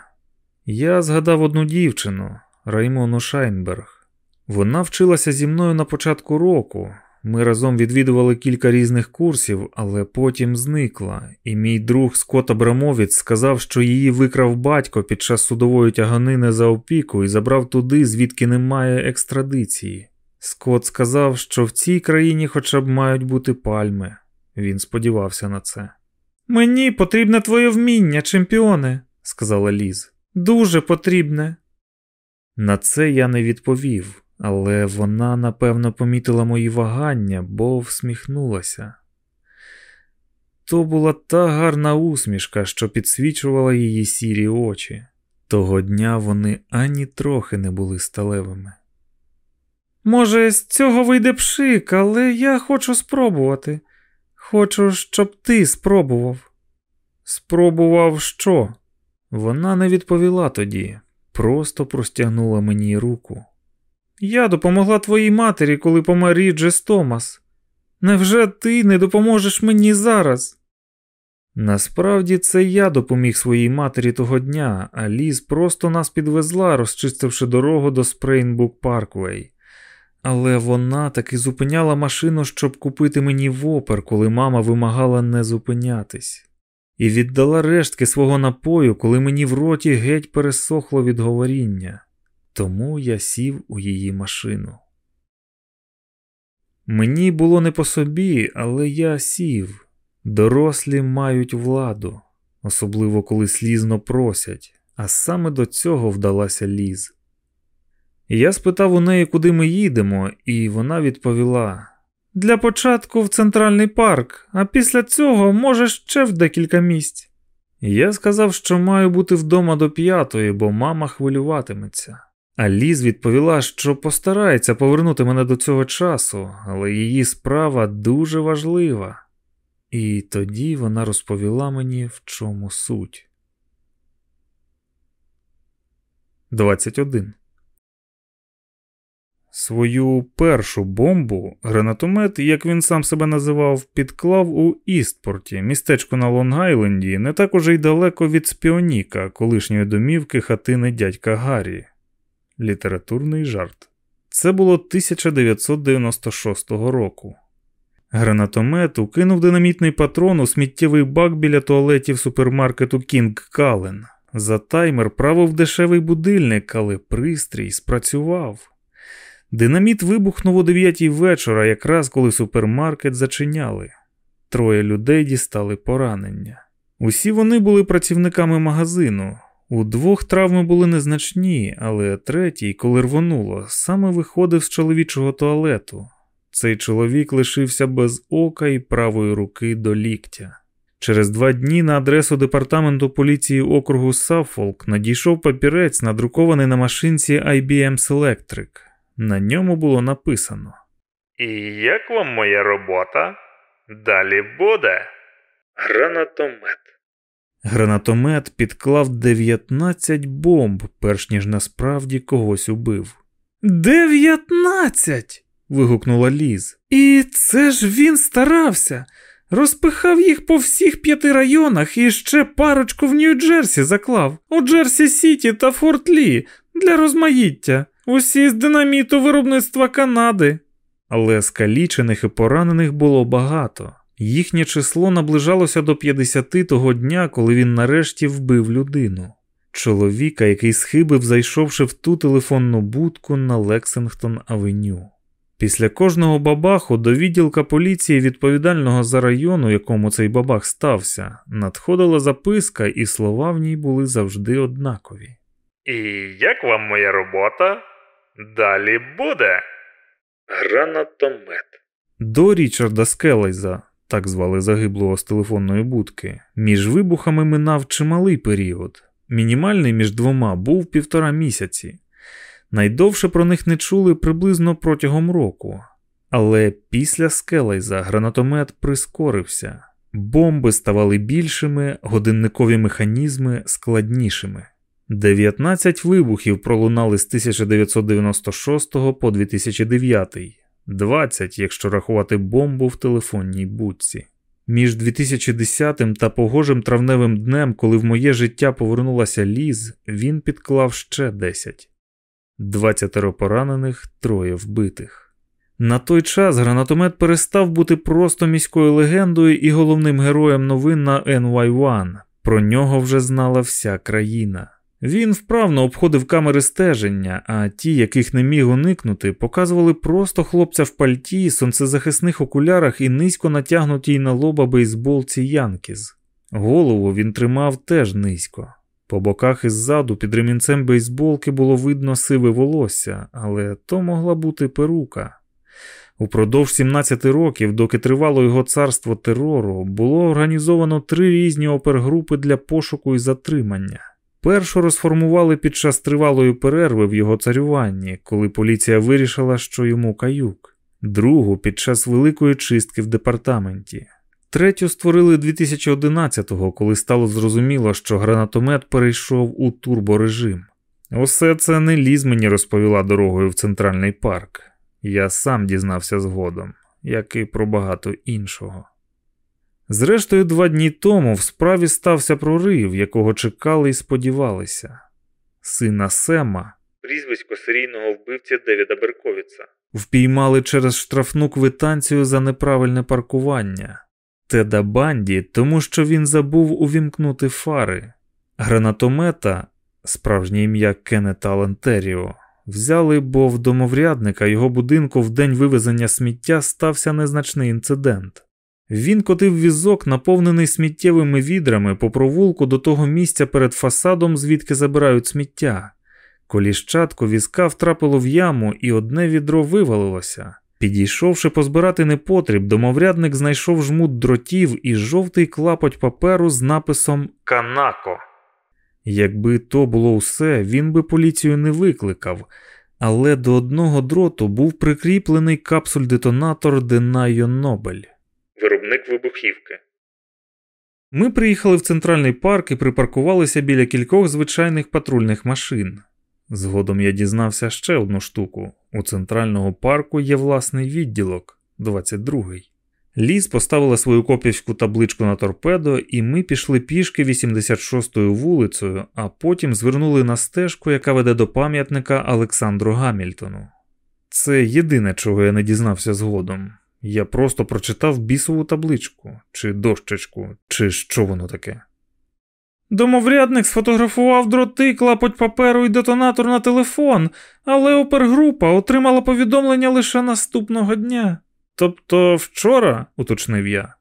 Я згадав одну дівчину, Раймону Шайнберг. Вона вчилася зі мною на початку року. Ми разом відвідували кілька різних курсів, але потім зникла, і мій друг Скотт Абрамовець сказав, що її викрав батько під час судової тяганини за опіку і забрав туди, звідки немає екстрадиції. Скотт сказав, що в цій країні хоча б мають бути пальми. Він сподівався на це. Мені потрібне твоє вміння, чемпіоне, сказала Ліз. Дуже потрібне. На це я не відповів. Але вона, напевно, помітила мої вагання, бо всміхнулася. То була та гарна усмішка, що підсвічувала її сірі очі. Того дня вони ані трохи не були сталевими. Може, з цього вийде пшик, але я хочу спробувати. Хочу, щоб ти спробував. Спробував що? Вона не відповіла тоді, просто простягнула мені руку. Я допомогла твоїй матері, коли помер Ріджес Томас. Невже ти не допоможеш мені зараз? Насправді це я допоміг своїй матері того дня, а Ліз просто нас підвезла, розчистивши дорогу до Спрейн-Брук Парквей. Але вона таки зупиняла машину, щоб купити мені вопер, коли мама вимагала не зупинятись, і віддала рештки свого напою, коли мені в роті геть пересохло від говоріння. Тому я сів у її машину. Мені було не по собі, але я сів. Дорослі мають владу, особливо коли слізно просять, а саме до цього вдалася ліз. Я спитав у неї, куди ми їдемо, і вона відповіла: Для початку в центральний парк, а після цього може ще в декілька місць. Я сказав, що маю бути вдома до п'ятої, бо мама хвилюватиметься. А Ліз відповіла, що постарається повернути мене до цього часу, але її справа дуже важлива. І тоді вона розповіла мені, в чому суть. 21. Свою першу бомбу гранатомет, як він сам себе називав, підклав у Істпорті, містечку на Лонг-Айленді, не так уже й далеко від Спіоніка, колишньої домівки хатини дядька Гаррі літературний жарт. Це було 1996 року. Гранатомет укинув динамітний патрон у сміттєвий бак біля туалетів супермаркету Кінг Кален. За таймер правив дешевий будильник, але пристрій спрацював. Динаміт вибухнув о 9 вечора, якраз коли супермаркет зачиняли. Троє людей дістали поранення. Усі вони були працівниками магазину. У двох травми були незначні, але третій, коли рвонуло, саме виходив з чоловічого туалету. Цей чоловік лишився без ока і правої руки до ліктя. Через два дні на адресу департаменту поліції округу Саффолк надійшов папірець, надрукований на машинці IBM Selectric. На ньому було написано: І як вам моя робота? Далі буде. Гранатомет. Гранатомет підклав 19 бомб, перш ніж насправді когось убив. Дев'ятнадцять. вигукнула Ліз. І це ж він старався. Розпихав їх по всіх п'яти районах і ще парочку в Нью-Джерсі заклав, у Джерсі Сіті та Форт Лі для розмаїття. Усі з динаміту виробництва Канади. Але скалічених і поранених було багато. Їхнє число наближалося до 50 того дня, коли він нарешті вбив людину. Чоловіка, який схибив, зайшовши в ту телефонну будку на Лексингтон Авеню. Після кожного бабаху до відділка поліції, відповідального за район, у якому цей бабах стався, надходила записка, і слова в ній були завжди однакові. І як вам моя робота? Далі буде. Гранатомет. До Річарда Скелейза, так звали загиблого з телефонної будки, між вибухами минав чималий період. Мінімальний між двома був півтора місяці. Найдовше про них не чули приблизно протягом року. Але після Скелейза гранатомет прискорився, бомби ставали більшими, годинникові механізми складнішими. 19 вибухів пролунали з 1996 по 2009, 20, якщо рахувати бомбу в телефонній будці. Між 2010 та погожим травневим днем, коли в моє життя повернулася ліз, він підклав ще 10. 20 поранених, троє вбитих. На той час гранатомет перестав бути просто міською легендою і головним героєм новин на NY1. Про нього вже знала вся країна. Він вправно обходив камери стеження, а ті, яких не міг уникнути, показували просто хлопця в пальті, сонцезахисних окулярах і низько натягнутій на лоба бейсболці Янкіз. Голову він тримав теж низько. По боках і ззаду під ремінцем бейсболки було видно сиве волосся, але то могла бути перука. Упродовж 17 років, доки тривало його царство терору, було організовано три різні опергрупи для пошуку і затримання. Першу розформували під час тривалої перерви в його царюванні, коли поліція вирішила, що йому каюк, другу під час великої чистки в департаменті. Третю створили 2011-го, коли стало зрозуміло, що гранатомет перейшов у турборежим. Усе це не ліз мені розповіла дорогою в центральний парк. Я сам дізнався згодом, як і про багато іншого. Зрештою, два дні тому в справі стався прорив, якого чекали і сподівалися. Сина Сема, Прізвисько серійного вбивця Девіда Берковіца. впіймали через штрафну квитанцію за неправильне паркування. Теда Банді, тому що він забув увімкнути фари. Гранатомета, справжнє ім'я Кеннета Лентеріо, взяли, бо в домоврядника його будинку в день вивезення сміття стався незначний інцидент. Він котив візок, наповнений сміттєвими відрами по провулку до того місця перед фасадом, звідки забирають сміття. Коліщатко візка втрапило в яму, і одне відро вивалилося. Підійшовши позбирати непотріб, домоврядник знайшов жмут дротів і жовтий клапоть паперу з написом Канако. Якби то було все, він би поліцію не викликав, але до одного дроту був прикріплений капсуль-детонатор Денайо Нобель. Виробник вибухівки. Ми приїхали в центральний парк і припаркувалися біля кількох звичайних патрульних машин. Згодом я дізнався ще одну штуку: у центрального парку є власний відділок, 22-й. Ліз поставила свою копівську табличку на торпедо, і ми пішли пішки 86-ю вулицею, а потім звернули на стежку, яка веде до пам'ятника Олександру Гамільтону. Це єдине, чого я не дізнався згодом. Я просто прочитав бісову табличку, чи дощечку, чи що воно таке. Домоврядник сфотографував дроти, клапоть паперу і детонатор на телефон, але опергрупа отримала повідомлення лише наступного дня. Тобто вчора, уточнив я.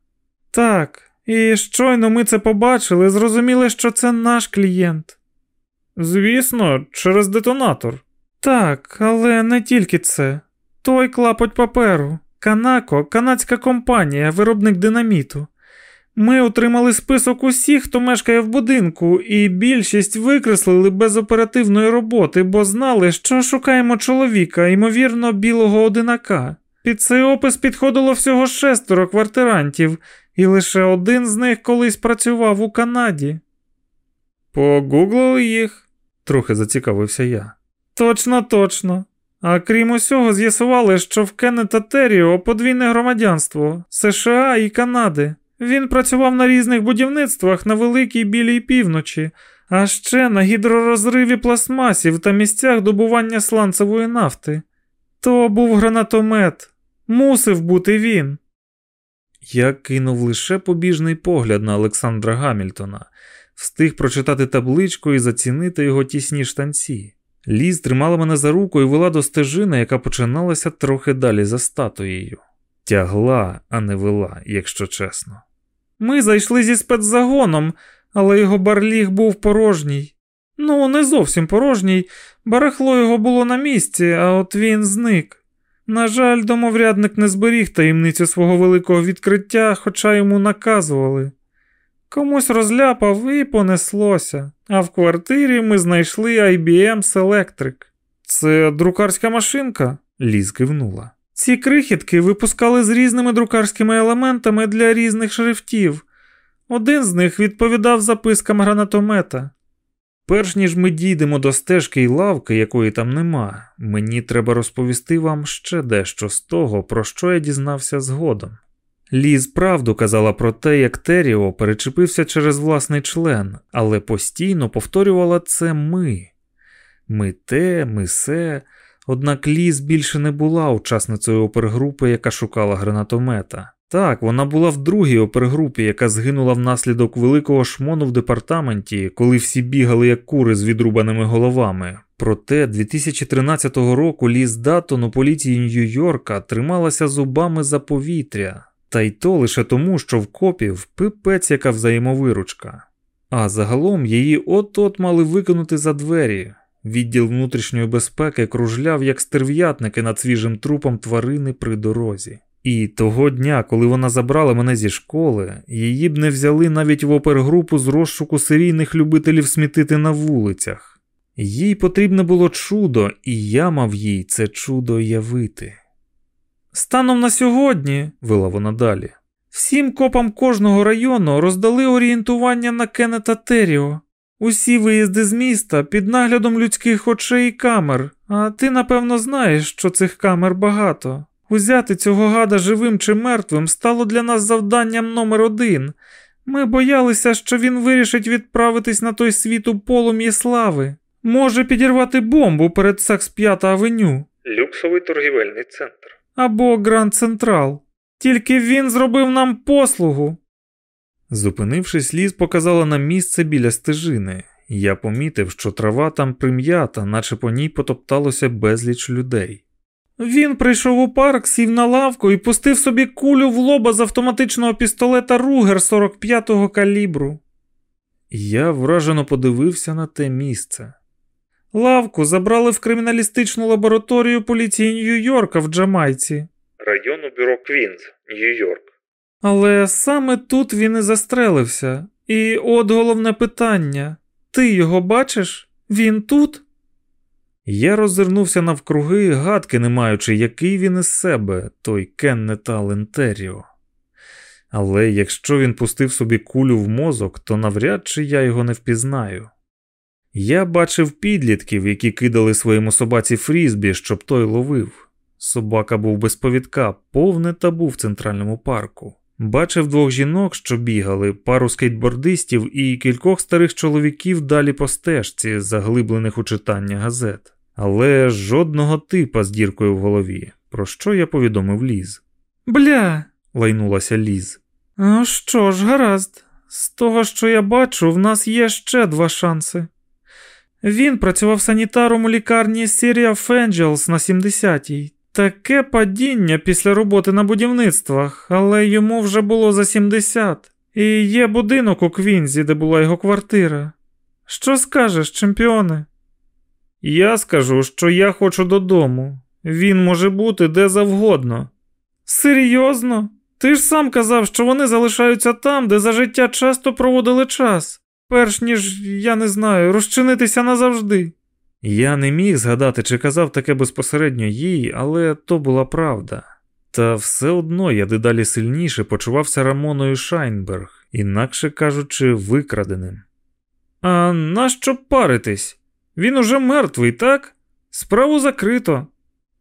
Так, і щойно ми це побачили, зрозуміли, що це наш клієнт. Звісно, через детонатор. Так, але не тільки це. Той клапоть паперу. Канако, канадська компанія, виробник динаміту. Ми отримали список усіх, хто мешкає в будинку, і більшість викреслили без оперативної роботи, бо знали, що шукаємо чоловіка, ймовірно, білого одинака. Під цей опис підходило всього шестеро квартирантів, і лише один з них колись працював у Канаді. Погуглили їх, трохи зацікавився я. Точно, точно. А крім усього, з'ясували, що в Кеннета Терріо подвійне громадянство США і Канади. Він працював на різних будівництвах на Великій Білій півночі, а ще на гідророзриві пластмасів та місцях добування сланцевої нафти. То був гранатомет. Мусив бути він. Я кинув лише побіжний погляд на Олександра Гамільтона, встиг прочитати табличку і зацінити його тісні штанці. Ліз тримала мене за руку і вела до стежини, яка починалася трохи далі за статуєю. Тягла, а не вела, якщо чесно. Ми зайшли зі спецзагоном, але його барліг був порожній. Ну, не зовсім порожній, барахло його було на місці, а от він зник. На жаль, домоврядник не зберіг таємницю свого великого відкриття, хоча йому наказували. Комусь розляпав і понеслося, а в квартирі ми знайшли IBM Selectric. Це друкарська машинка? Ліз кивнула. Ці крихітки випускали з різними друкарськими елементами для різних шрифтів. Один з них відповідав запискам гранатомета. Перш ніж ми дійдемо до стежки й лавки, якої там нема, мені треба розповісти вам ще дещо з того, про що я дізнався згодом. Ліз правду казала про те, як Теріо перечепився через власний член, але постійно повторювала це ми. Ми те, ми се. Однак Ліз більше не була учасницею опергрупи, яка шукала гранатомета. Так, вона була в другій опергрупі, яка згинула внаслідок великого шмону в департаменті, коли всі бігали як кури з відрубаними головами. Проте 2013 року Ліз Даттон у поліції Нью-Йорка трималася зубами за повітря, та й то лише тому, що в копів пипець яка взаємовиручка. А загалом її от-от мали викинути за двері. Відділ внутрішньої безпеки кружляв як стерв'ятники над свіжим трупом тварини при дорозі. І того дня, коли вона забрала мене зі школи, її б не взяли навіть в опергрупу з розшуку серійних любителів смітити на вулицях. Їй потрібне було чудо, і я мав їй це чудо явити. Станом на сьогодні, вела вона далі, всім копам кожного району роздали орієнтування на Кеннета Терріо. Усі виїзди з міста під наглядом людських очей і камер, а ти напевно знаєш, що цих камер багато. Узяти цього гада живим чи мертвим стало для нас завданням номер один. Ми боялися, що він вирішить відправитись на той світ у полум'ї слави. Може підірвати бомбу перед Секс П'ята Авеню. Люксовий торгівельний центр. Або Гранд Централ. Тільки він зробив нам послугу. Зупинившись, ліс показала нам місце біля стежини. Я помітив, що трава там прим'ята, наче по ній потопталося безліч людей. Він прийшов у парк, сів на лавку і пустив собі кулю в лоба з автоматичного пістолета Ругер 45-го калібру. Я вражено подивився на те місце. Лавку забрали в криміналістичну лабораторію поліції Нью-Йорка в Джамайці. Району бюро Квінз, Нью-Йорк. Але саме тут він і застрелився. І от головне питання: ти його бачиш? Він тут? Я роззирнувся навкруги, гадки не маючи, який він із себе, той Кеннет Аллен Але якщо він пустив собі кулю в мозок, то навряд чи я його не впізнаю. Я бачив підлітків, які кидали своєму собаці фрізбі, щоб той ловив. Собака був без повідка, повне табу в центральному парку. Бачив двох жінок, що бігали, пару скейтбордистів і кількох старих чоловіків далі по стежці, заглиблених у читання газет, але жодного типа з діркою в голові, про що я повідомив Ліз. Бля, лайнулася Ліз. Ну що ж, гаразд, з того, що я бачу, в нас є ще два шанси. Він працював санітаром у лікарні City of Angels на 70-й. Таке падіння після роботи на будівництвах, але йому вже було за 70. І є будинок у Квінзі, де була його квартира. Що скажеш, чемпіоне? Я скажу, що я хочу додому. Він може бути де завгодно. Серйозно? Ти ж сам казав, що вони залишаються там, де за життя часто проводили час, перш ніж, я не знаю, розчинитися назавжди. Я не міг згадати, чи казав таке безпосередньо їй, але то була правда. Та все одно я дедалі сильніше почувався Рамоною Шайнберг, інакше кажучи, викраденим. А нащо паритись? Він уже мертвий, так? Справу закрито.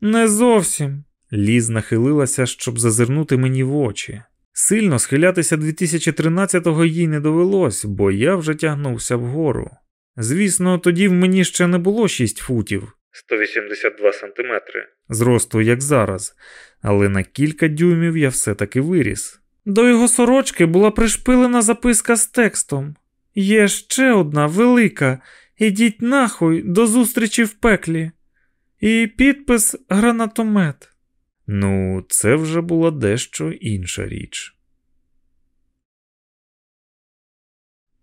Не зовсім. Ліз нахилилася, щоб зазирнути мені в очі. Сильно схилятися 2013-го їй не довелось, бо я вже тягнувся вгору. Звісно, тоді в мені ще не було 6 футів. 182 сантиметри. Зросту, як зараз, але на кілька дюймів я все-таки виріс. До його сорочки була пришпилена записка з текстом. Є ще одна велика. Ідіть нахуй до зустрічі в пеклі. І підпис гранатомет. Ну, це вже була дещо інша річ.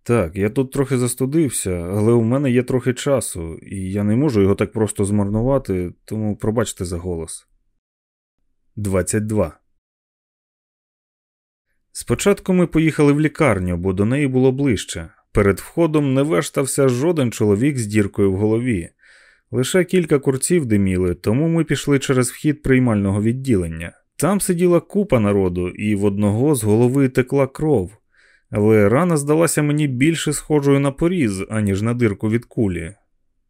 Так, я тут трохи застудився, але у мене є трохи часу, і я не можу його так просто змарнувати, тому пробачте за голос. 22. Спочатку ми поїхали в лікарню, бо до неї було ближче. Перед входом не вештався жоден чоловік з діркою в голові. Лише кілька курців диміли, тому ми пішли через вхід приймального відділення. Там сиділа купа народу, і в одного з голови текла кров, але рана здалася мені більше схожою на поріз, аніж на дирку від кулі.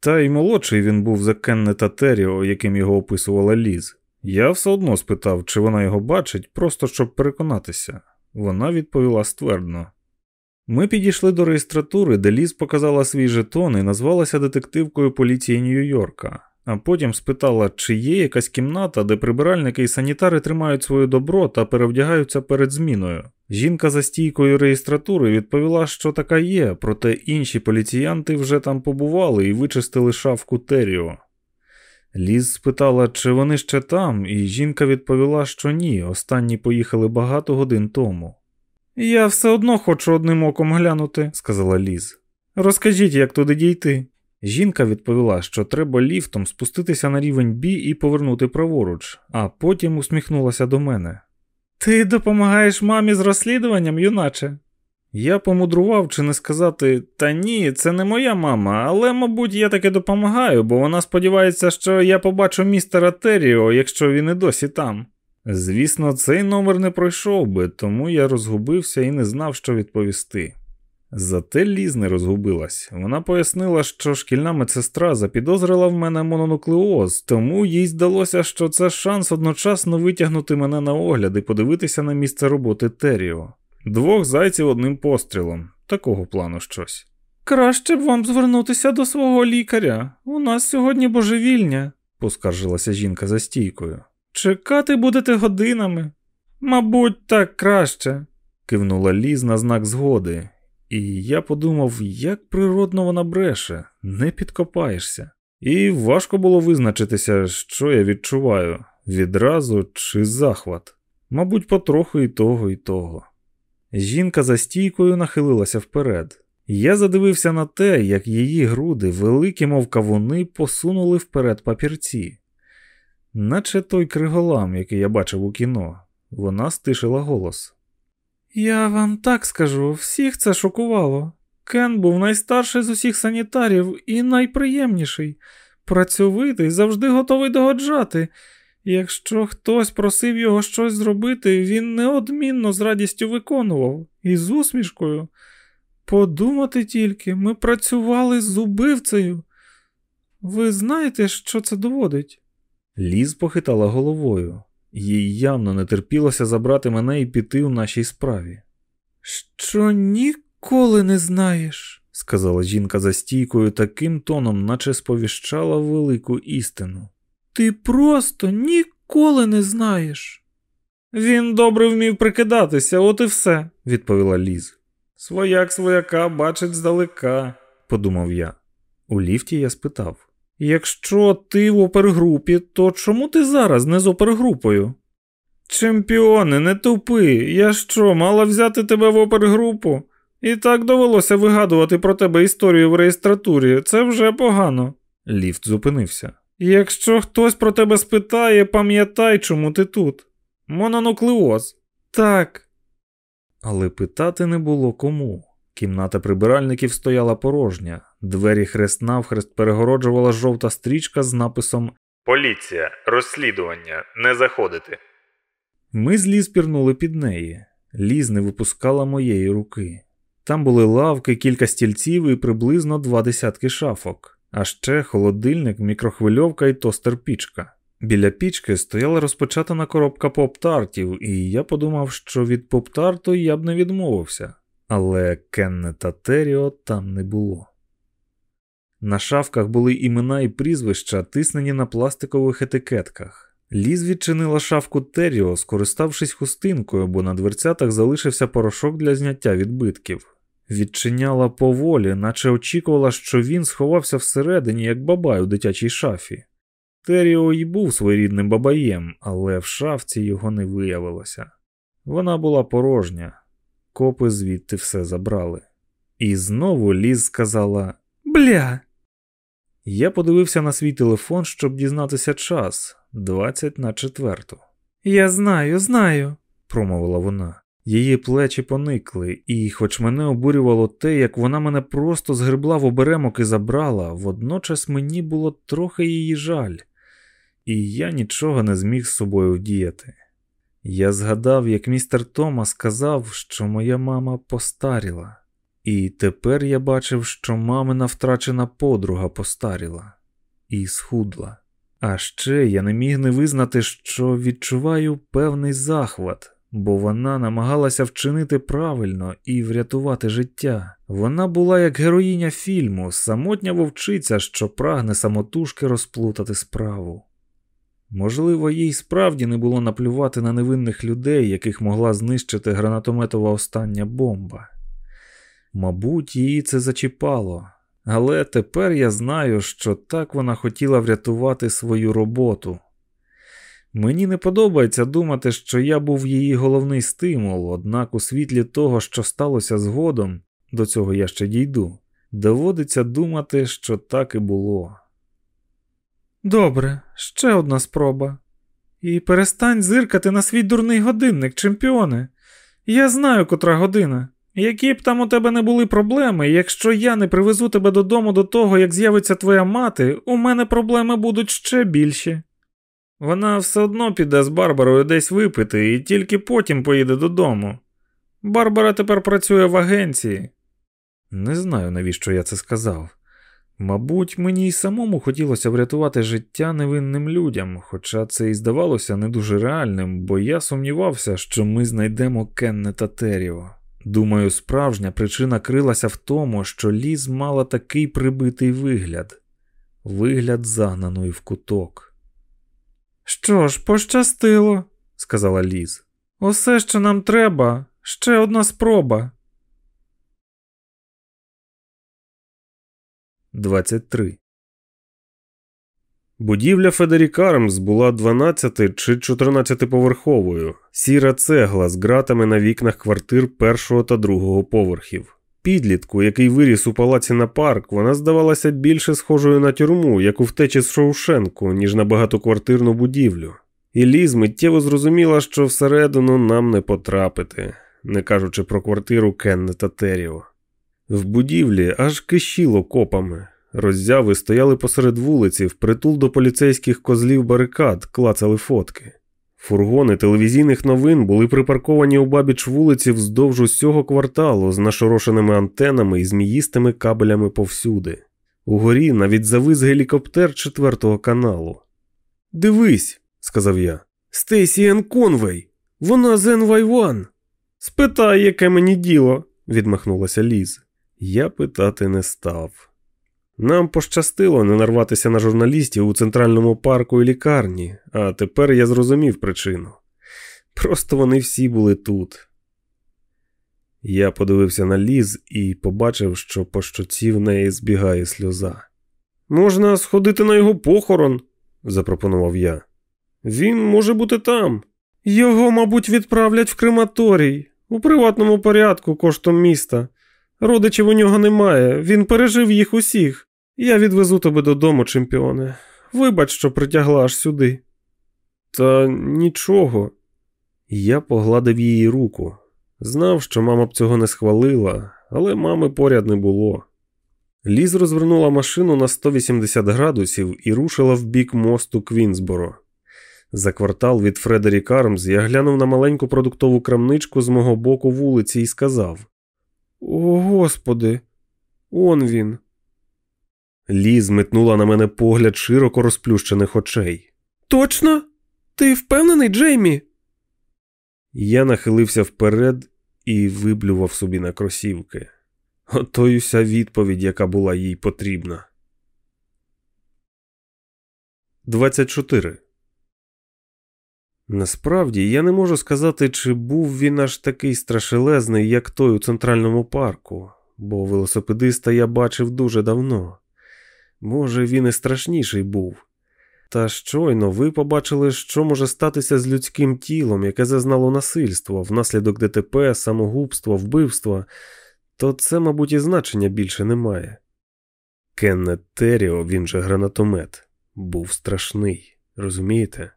Та й молодший він був за Кеннета Теріо, яким його описувала Ліз. Я все одно спитав, чи вона його бачить, просто щоб переконатися. Вона відповіла ствердно. Ми підійшли до реєстратури, де Ліз показала свій жетон і назвалася детективкою поліції Нью-Йорка, а потім спитала, чи є якась кімната, де прибиральники і санітари тримають своє добро та перевдягаються перед зміною. Жінка за стійкою реєстратури відповіла, що така є, проте інші поліціянти вже там побували і вичистили шафку Теріо. Ліз спитала, чи вони ще там, і жінка відповіла, що ні, останні поїхали багато годин тому. Я все одно хочу одним оком глянути, сказала Ліз. Розкажіть, як туди дійти. Жінка відповіла, що треба ліфтом спуститися на рівень бі і повернути праворуч, а потім усміхнулася до мене. Ти допомагаєш мамі з розслідуванням, юначе? Я помудрував чи не сказати, та ні, це не моя мама, але, мабуть, я таки допомагаю, бо вона сподівається, що я побачу містера Терріо, якщо він і досі там. Звісно, цей номер не пройшов би, тому я розгубився і не знав, що відповісти. Зате Ліз не розгубилась. Вона пояснила, що шкільна медсестра запідозрила в мене мононуклеоз, тому їй здалося, що це шанс одночасно витягнути мене на огляд і подивитися на місце роботи Теріо. Двох зайців одним пострілом, такого плану щось. Краще б вам звернутися до свого лікаря. У нас сьогодні божевільня, поскаржилася жінка за стійкою. Чекати будете годинами. Мабуть, так краще, кивнула Ліз на знак згоди, і я подумав, як природно вона бреше, не підкопаєшся. І важко було визначитися, що я відчуваю відразу чи захват. Мабуть, потроху і того, і того. Жінка за стійкою нахилилася вперед. Я задивився на те, як її груди, великі, мов кавуни, посунули вперед папірці. Наче той криголам, який я бачив у кіно, вона стишила голос. Я вам так скажу, всіх це шокувало. Кен був найстарший з усіх санітарів і найприємніший, працьовитий, завжди готовий догоджати. Якщо хтось просив його щось зробити, він неодмінно з радістю виконував і з усмішкою. Подумати тільки, ми працювали з убивцею. Ви знаєте, що це доводить? Ліз похитала головою. Їй явно не терпілося забрати мене і піти у нашій справі. Що ніколи не знаєш, сказала жінка за стійкою таким тоном, наче сповіщала велику істину. Ти просто ніколи не знаєш. Він добре вмів прикидатися, от і все, відповіла Ліз. Свояк свояка бачить здалека, подумав я. У ліфті я спитав. Якщо ти в опергрупі, то чому ти зараз не з опергрупою? Чемпіони, не тупи. Я що, мала взяти тебе в опергрупу? І так довелося вигадувати про тебе історію в реєстратурі. Це вже погано. Ліфт зупинився. Якщо хтось про тебе спитає, пам'ятай, чому ти тут. Мононуклеоз. Так. Але питати не було кому. Кімната прибиральників стояла порожня, двері хрест навхрест перегороджувала жовта стрічка з написом Поліція, розслідування, не заходити. Ми з Ліз пірнули під неї. Ліз не випускала моєї руки. Там були лавки, кілька стільців і приблизно два десятки шафок, а ще холодильник, мікрохвильовка і тостер пічка. Біля пічки стояла розпечатана коробка поп-тартів, і я подумав, що від поп-тарту я б не відмовився, але Кеннета Теріо там не було. На шафках були імена і прізвища, тиснені на пластикових етикетках. Ліз відчинила шафку Теріо, скориставшись хустинкою, бо на дверцятах залишився порошок для зняття відбитків. Відчиняла поволі, наче очікувала, що він сховався всередині, як бабай у дитячій шафі. Теріо й був своєрідним бабаєм, але в шафці його не виявилося. Вона була порожня, копи звідти все забрали. І знову Ліз сказала Бля. Я подивився на свій телефон, щоб дізнатися час 20 на четверту. Я знаю, знаю, промовила вона. Її плечі поникли, і, хоч мене обурювало те, як вона мене просто згребла в оберемок і забрала, водночас мені було трохи її жаль, і я нічого не зміг з собою вдіяти. Я згадав, як містер Тома сказав, що моя мама постаріла, і тепер я бачив, що мамина втрачена подруга постаріла і схудла. А ще я не міг не визнати, що відчуваю певний захват бо вона намагалася вчинити правильно і врятувати життя. Вона була як героїня фільму, самотня вовчиця, що прагне самотужки розплутати справу. Можливо, їй справді не було наплювати на невинних людей, яких могла знищити гранатометова остання бомба. Мабуть, її це зачіпало, але тепер я знаю, що так вона хотіла врятувати свою роботу. Мені не подобається думати, що я був її головний стимул, однак у світлі того, що сталося згодом, до цього я ще дійду, доводиться думати, що так і було. Добре, ще одна спроба. І перестань зиркати на свій дурний годинник, чемпіоне. Я знаю, котра година. Які б там у тебе не були проблеми, якщо я не привезу тебе додому до того, як з'явиться твоя мати, у мене проблеми будуть ще більші. Вона все одно піде з Барбарою десь випити і тільки потім поїде додому. Барбара тепер працює в агенції. Не знаю, навіщо я це сказав. Мабуть, мені й самому хотілося врятувати життя невинним людям, хоча це і здавалося не дуже реальним, бо я сумнівався, що ми знайдемо Кеннета Теріо. Думаю, справжня причина крилася в тому, що ліз мала такий прибитий вигляд вигляд загнаної в куток. Що ж, пощастило, сказала Ліз. Усе, що нам треба, ще одна спроба. 23. Будівля Федерік Армс була 12 чи 14 поверховою, сіра цегла з ґратами на вікнах квартир першого та другого поверхів. Підлітку, який виріс у палаці на парк, вона здавалася більше схожою на тюрму, як у втечі з Шоушенку, ніж на багатоквартирну будівлю. І Ліз миттєво зрозуміла, що всередину нам не потрапити, не кажучи про квартиру Кеннета Теріо. В будівлі аж кишіло копами. Роззяви стояли посеред вулиці, впритул до поліцейських козлів барикад, клацали фотки. Фургони телевізійних новин були припарковані у бабіч вулиці вздовж усього кварталу з нашорошеними антенами і зміїстими кабелями повсюди. Угорі навіть завис гелікоптер четвертого каналу. Дивись, сказав я. Стейсі Ен Конвей, вона з NY1. Спитай, яке мені діло, відмахнулася Ліз. Я питати не став. Нам пощастило не нарватися на журналістів у центральному парку і лікарні, а тепер я зрозумів причину. Просто вони всі були тут. Я подивився на ліз і побачив, що по щоці в неї збігає сльоза. Можна сходити на його похорон, запропонував я. Він може бути там. Його, мабуть, відправлять в крематорій у приватному порядку коштом міста. Родичів у нього немає, він пережив їх усіх. Я відвезу тебе додому, чемпіоне. Вибач, що притягла аж сюди. Та нічого. Я погладив її руку. Знав, що мама б цього не схвалила, але мами поряд не було. Ліз розвернула машину на 180 градусів і рушила в бік мосту Квінсборо. За квартал від Фредерік Армс я глянув на маленьку продуктову крамничку з мого боку вулиці і сказав: О, господи, он він. Ліз метнула на мене погляд широко розплющених очей. Точно? Ти впевнений, Джеймі? Я нахилився вперед і виблював собі на кросівки. Ото й уся відповідь, яка була їй потрібна. 24. Насправді я не можу сказати, чи був він аж такий страшелезний, як той у центральному парку, бо велосипедиста я бачив дуже давно. Може, він і страшніший був. Та щойно ви побачили, що може статися з людським тілом, яке зазнало насильство внаслідок ДТП, самогубства, вбивства, то це, мабуть, і значення більше немає. Кеннет Теріо, він же гранатомет, був страшний, розумієте?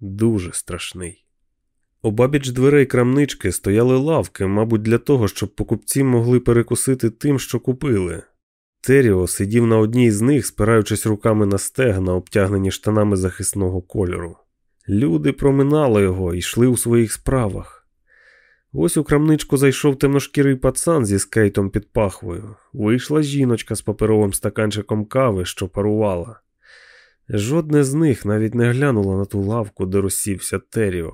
Дуже страшний. Обабіч дверей крамнички стояли лавки, мабуть, для того, щоб покупці могли перекусити тим, що купили. Теріо сидів на одній з них, спираючись руками на стегна, обтягнені штанами захисного кольору. Люди проминали його і йшли у своїх справах. Ось у крамничку зайшов темношкірий пацан зі скейтом під пахвою. Вийшла жіночка з паперовим стаканчиком кави, що парувала. Жодне з них навіть не глянуло на ту лавку, де розсівся Теріо.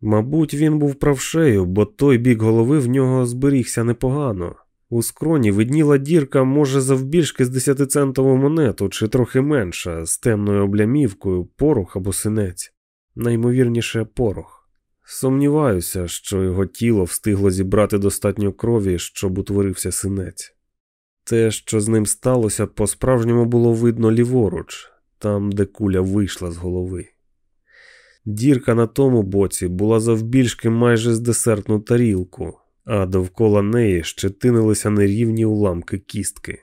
Мабуть, він був правшею, бо той бік голови в нього зберігся непогано. У скроні видніла дірка, може, завбільшки з десятицентову монету чи трохи менша, з темною облямівкою, порох або синець, наймовірніше, порох. Сумніваюся, що його тіло встигло зібрати достатньо крові, щоб утворився синець. Те, що з ним сталося, по-справжньому було видно ліворуч, там, де куля вийшла з голови. Дірка на тому боці була завбільшки майже з десертну тарілку а довкола неї щетинилися нерівні уламки кістки.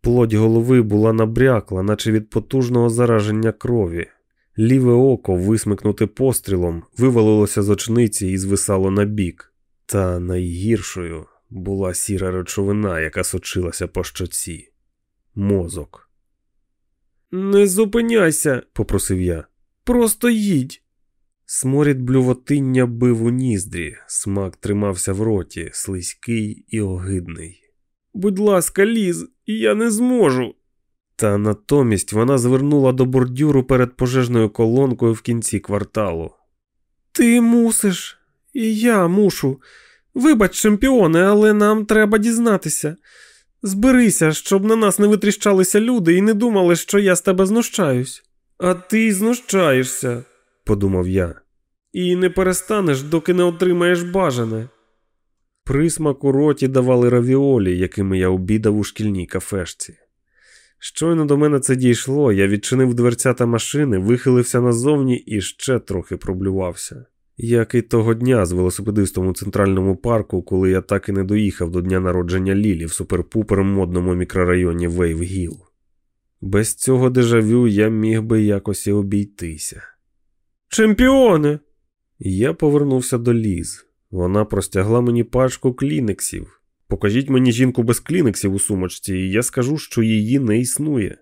Плоть голови була набрякла, наче від потужного зараження крові. Ліве око, висмикнуте пострілом, вивалилося з очниці і звисало на бік. Та найгіршою була сіра речовина, яка сочилася по щоці. Мозок. Не зупиняйся, попросив я. Просто їдь. Сморід блювотиння бив у ніздрі, смак тримався в роті, слизький і огидний. Будь ласка, ліз, я не зможу. Та натомість вона звернула до бордюру перед пожежною колонкою в кінці кварталу. Ти мусиш, і я мушу. Вибач, чемпіоне, але нам треба дізнатися. Зберися, щоб на нас не витріщалися люди і не думали, що я з тебе знущаюсь. А ти знущаєшся подумав я, і не перестанеш, доки не отримаєш бажане. Присмак у роті давали равіолі, якими я обідав у шкільній кафешці. Щойно до мене це дійшло, я відчинив дверцята машини, вихилився назовні і ще трохи проблювався. Як і того дня з велосипедистом у центральному парку, коли я так і не доїхав до дня народження Лілі в супер-пупер модному мікрорайоні Вейв Гіл. Без цього дежавю я міг би якось і обійтися. Чемпіоне. Я повернувся до ліз. Вона простягла мені пачку клінексів. Покажіть мені жінку без клінексів у сумочці, і я скажу, що її не існує.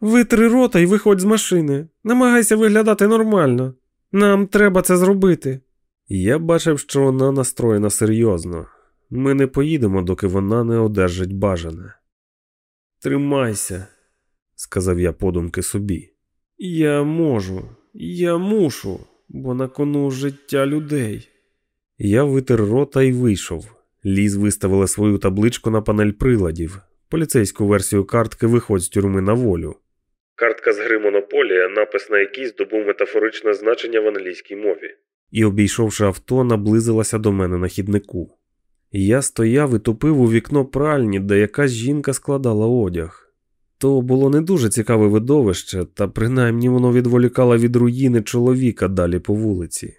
Витри рота і виходь з машини. Намагайся виглядати нормально. Нам треба це зробити. Я бачив, що вона настроєна серйозно. Ми не поїдемо, доки вона не одержить бажане. Тримайся, сказав я подумки собі. Я можу. Я мушу, бо на кону життя людей. Я витер рота і вийшов. Ліз виставила свою табличку на панель приладів, поліцейську версію картки виходь з тюрми на волю. Картка з гри Монополія, напис на якій здобув метафоричне значення в англійській мові. І, обійшовши авто, наблизилася до мене на хіднику. Я стояв і тупив у вікно пральні, де якась жінка складала одяг. То було не дуже цікаве видовище, та принаймні воно відволікало від руїни чоловіка далі по вулиці.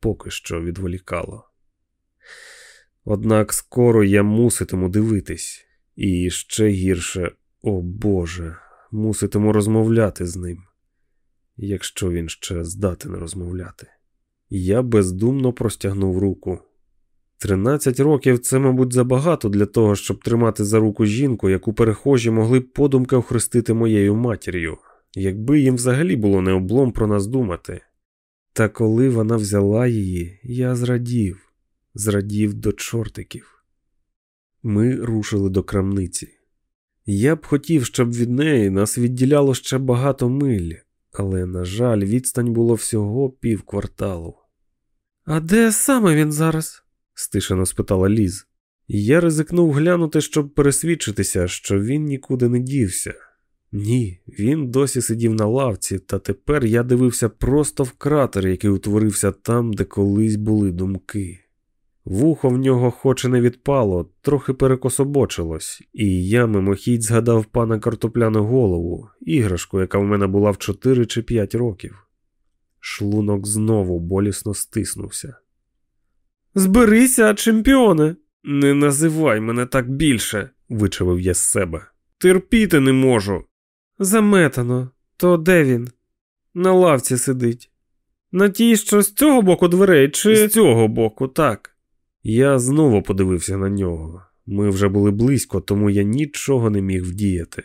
Поки що відволікало. Однак скоро я муситиму дивитись, і ще гірше, о Боже, муситиму розмовляти з ним, якщо він ще здатен розмовляти. Я бездумно простягнув руку. Тринадцять років це, мабуть, забагато для того, щоб тримати за руку жінку, яку перехожі могли б подумки охрестити моєю матір'ю. якби їм взагалі було не облом про нас думати. Та коли вона взяла її, я зрадів, зрадів до чортиків. Ми рушили до крамниці. Я б хотів, щоб від неї нас відділяло ще багато миль, але, на жаль, відстань було всього пів кварталу. А де саме він зараз? Стишено спитала Ліз. Я ризикнув глянути, щоб пересвідчитися, що він нікуди не дівся. Ні, він досі сидів на лавці, та тепер я дивився просто в кратер, який утворився там, де колись були думки. Вухо в нього, хоч і не відпало, трохи перекособочилось, і я мимохідь згадав пана картопляну голову, іграшку, яка в мене була в 4 чи 5 років. Шлунок знову болісно стиснувся. Зберися, чемпіоне. Не називай мене так більше, вичавив я з себе. Терпіти не можу. Заметано. То де він? На лавці сидить. На тій, що з цього боку дверей, чи з цього боку, так. Я знову подивився на нього. Ми вже були близько, тому я нічого не міг вдіяти.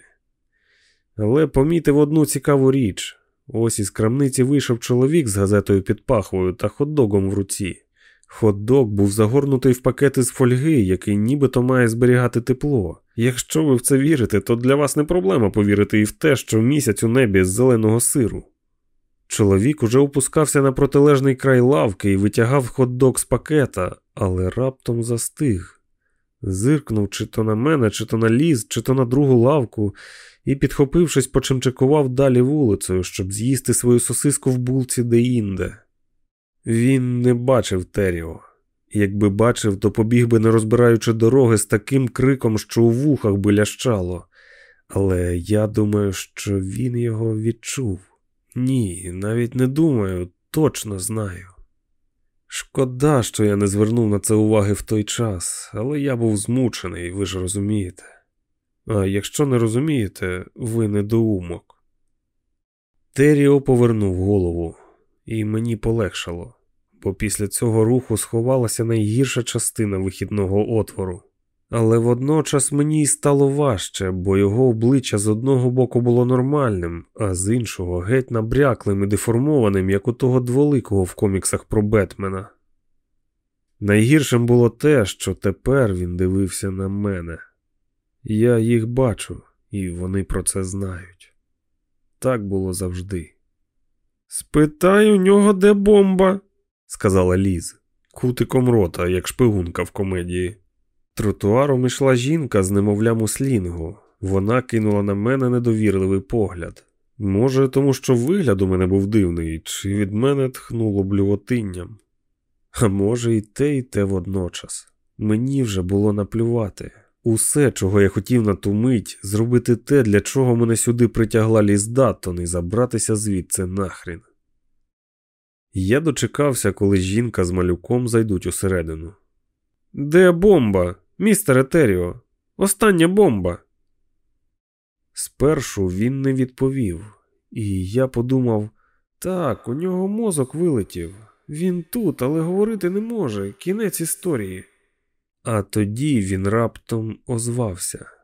Але помітив одну цікаву річ: ось із крамниці вийшов чоловік з газетою під пахвою та хот-догом в руці. Хот-дог був загорнутий в пакети з фольги, який нібито має зберігати тепло. Якщо ви в це вірите, то для вас не проблема повірити і в те, що місяць у небі з зеленого сиру. Чоловік уже опускався на протилежний край лавки і витягав хот-дог з пакета, але раптом застиг. Зиркнув чи то на мене, чи то на ліз, чи то на другу лавку, і, підхопившись, почимчикував далі вулицею, щоб з'їсти свою сосиску в булці де-інде. Він не бачив Теріо. Якби бачив, то побіг би, не розбираючи дороги, з таким криком, що у вухах би лящало. Але я думаю, що він його відчув. Ні, навіть не думаю, точно знаю. Шкода, що я не звернув на це уваги в той час, але я був змучений, ви ж розумієте. А якщо не розумієте, ви недоумок. Теріо повернув голову, і мені полегшало, бо після цього руху сховалася найгірша частина вихідного отвору. Але водночас мені й стало важче, бо його обличчя з одного боку було нормальним, а з іншого геть набряклим і деформованим, як у того дволикого в коміксах про Бетмена. Найгіршим було те, що тепер він дивився на мене. Я їх бачу, і вони про це знають. Так було завжди. Спитай у нього, де бомба, сказала Ліз, кутиком рота, як шпигунка в комедії. Тротуаром ішла жінка з немовлям у слінгу. Вона кинула на мене недовірливий погляд. Може, тому що вигляд у мене був дивний, чи від мене тхнуло блювотинням. А може, і те, і те водночас. Мені вже було наплювати. Усе, чого я хотів на ту мить, зробити те, для чого мене сюди притягла ліс Даттон і забратися звідси нахрін. Я дочекався, коли жінка з малюком зайдуть усередину. Де бомба? Містере Теріо, остання бомба. Спершу він не відповів, і я подумав так, у нього мозок вилетів. Він тут, але говорити не може. Кінець історії. А тоді він раптом озвався.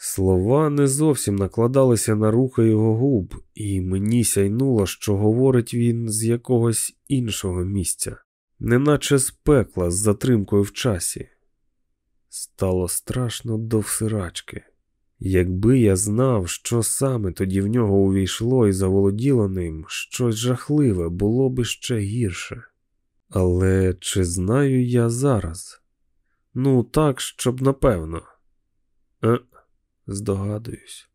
Слова не зовсім накладалися на рухи його губ, і мені сяйнуло, що говорить він з якогось іншого місця, неначе з пекла з затримкою в часі. Стало страшно до всирачки. Якби я знав, що саме тоді в нього увійшло і заволоділо ним, щось жахливе було би ще гірше. Але чи знаю я зараз? Ну, так, щоб напевно. Е, здогадуюсь.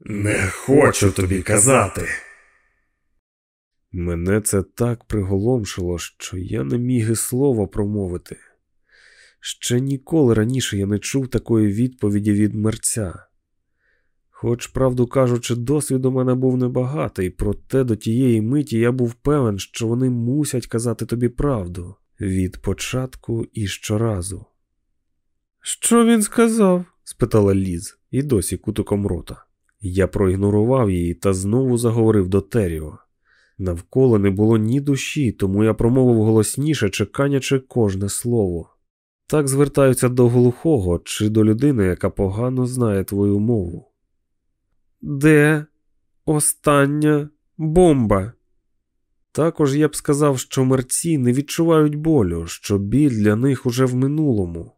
Не хочу тобі казати. Мене це так приголомшило, що я не міг і слова промовити. Ще ніколи раніше я не чув такої відповіді від мерця. Хоч, правду кажучи, досвід у мене був небагатий, проте до тієї миті я був певен, що вони мусять казати тобі правду від початку і щоразу. Що він сказав? Спитала Ліз, і досі кутиком рота. Я проігнорував її та знову заговорив до Теріо. Навколо не було ні душі, тому я промовив голосніше, чеканячи кожне слово. Так звертаються до глухого чи до людини, яка погано знає твою мову. Де? остання бомба. Також я б сказав, що мерці не відчувають болю, що біль для них уже в минулому.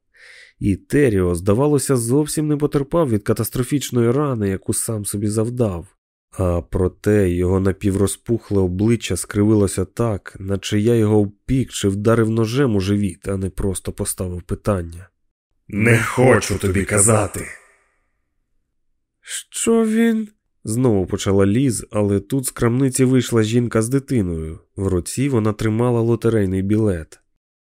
І Теріо, здавалося, зовсім не потерпав від катастрофічної рани, яку сам собі завдав. А проте його напіврозпухле обличчя скривилося так, наче я його впік чи вдарив ножем у живіт, а не просто поставив питання. Не хочу тобі казати. Що він? Знову почала ліз, але тут з крамниці вийшла жінка з дитиною. В руці вона тримала лотерейний білет.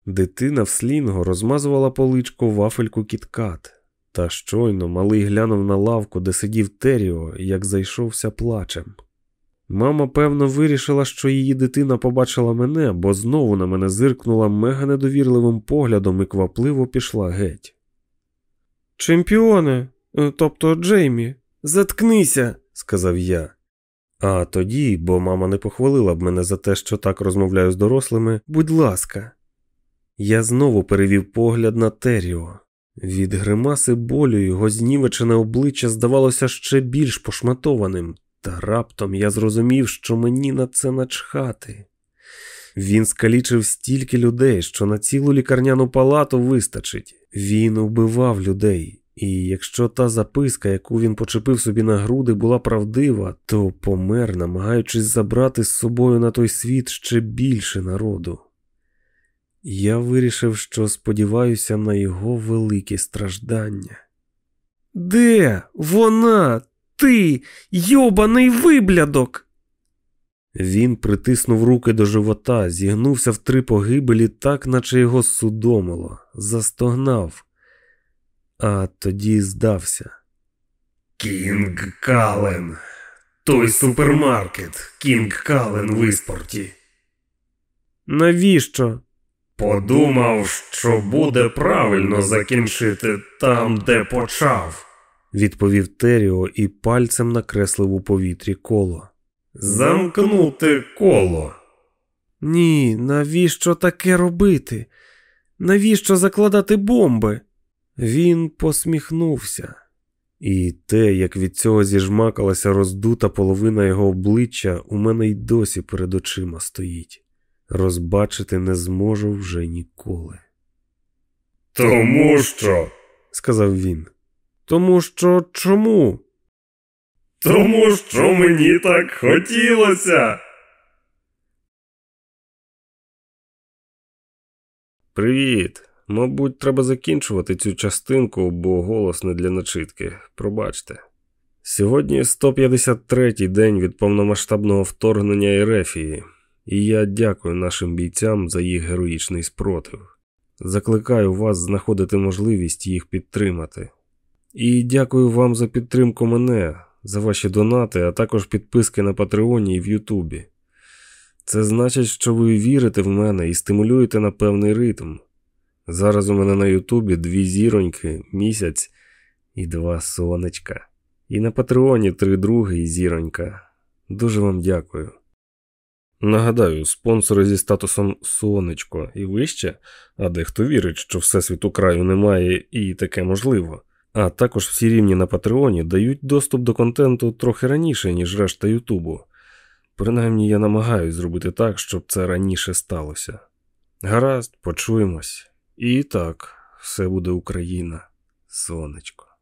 Дитина в слінгу розмазувала по личку вафельку KitKat. Та щойно малий глянув на лавку, де сидів Теріо, як зайшовся плачем. Мама, певно, вирішила, що її дитина побачила мене, бо знову на мене зиркнула мега недовірливим поглядом і квапливо пішла геть. Чемпіоне, тобто Джеймі, заткнися, сказав я. А тоді, бо мама не похвалила б мене за те, що так розмовляю з дорослими, будь ласка. Я знову перевів погляд на Теріо. Від гримаси болю його знівечене обличчя здавалося ще більш пошматованим, та раптом я зрозумів, що мені на це начхати. Він скалічив стільки людей, що на цілу лікарняну палату вистачить. Він убивав людей, і якщо та записка, яку він почепив собі на груди, була правдива, то помер, намагаючись забрати з собою на той світ ще більше народу. Я вирішив, що сподіваюся на його великі страждання. Де вона? Ти, йобаний виблядок? Він притиснув руки до живота, зігнувся в три погибелі, так наче його судомило, застогнав, а тоді здався. Кінг Кален. Той супермаркет. Кінг Кален в іспорті. Навіщо? Подумав, що буде правильно закінчити там, де почав. відповів Теріо і пальцем накреслив у повітрі коло. Замкнути коло. Ні, навіщо таке робити? Навіщо закладати бомби? Він посміхнувся, і те, як від цього зіжмакалася роздута половина його обличчя, у мене й досі перед очима стоїть. Розбачити не зможу вже ніколи. Тому що. сказав він. Тому що чому? Тому що мені так хотілося. Привіт. Мабуть, треба закінчувати цю частинку, бо голос не для начитки. Пробачте. Сьогодні 153-й день від повномасштабного вторгнення Ерефії, і я дякую нашим бійцям за їх героїчний спротив. Закликаю вас знаходити можливість їх підтримати. І дякую вам за підтримку мене, за ваші донати, а також підписки на Патреоні і в Ютубі. Це значить, що ви вірите в мене і стимулюєте на певний ритм. Зараз у мене на Ютубі дві зіроньки, місяць і два сонечка. І на Патреоні три други і зіронька. Дуже вам дякую. Нагадаю, спонсори зі статусом сонечко і вище, а дехто вірить, що Всесвіту краю немає і таке можливо. А також всі рівні на Патреоні дають доступ до контенту трохи раніше, ніж решта Ютубу. Принаймні я намагаюсь зробити так, щоб це раніше сталося. Гаразд, почуємось. І так, все буде Україна, сонечко.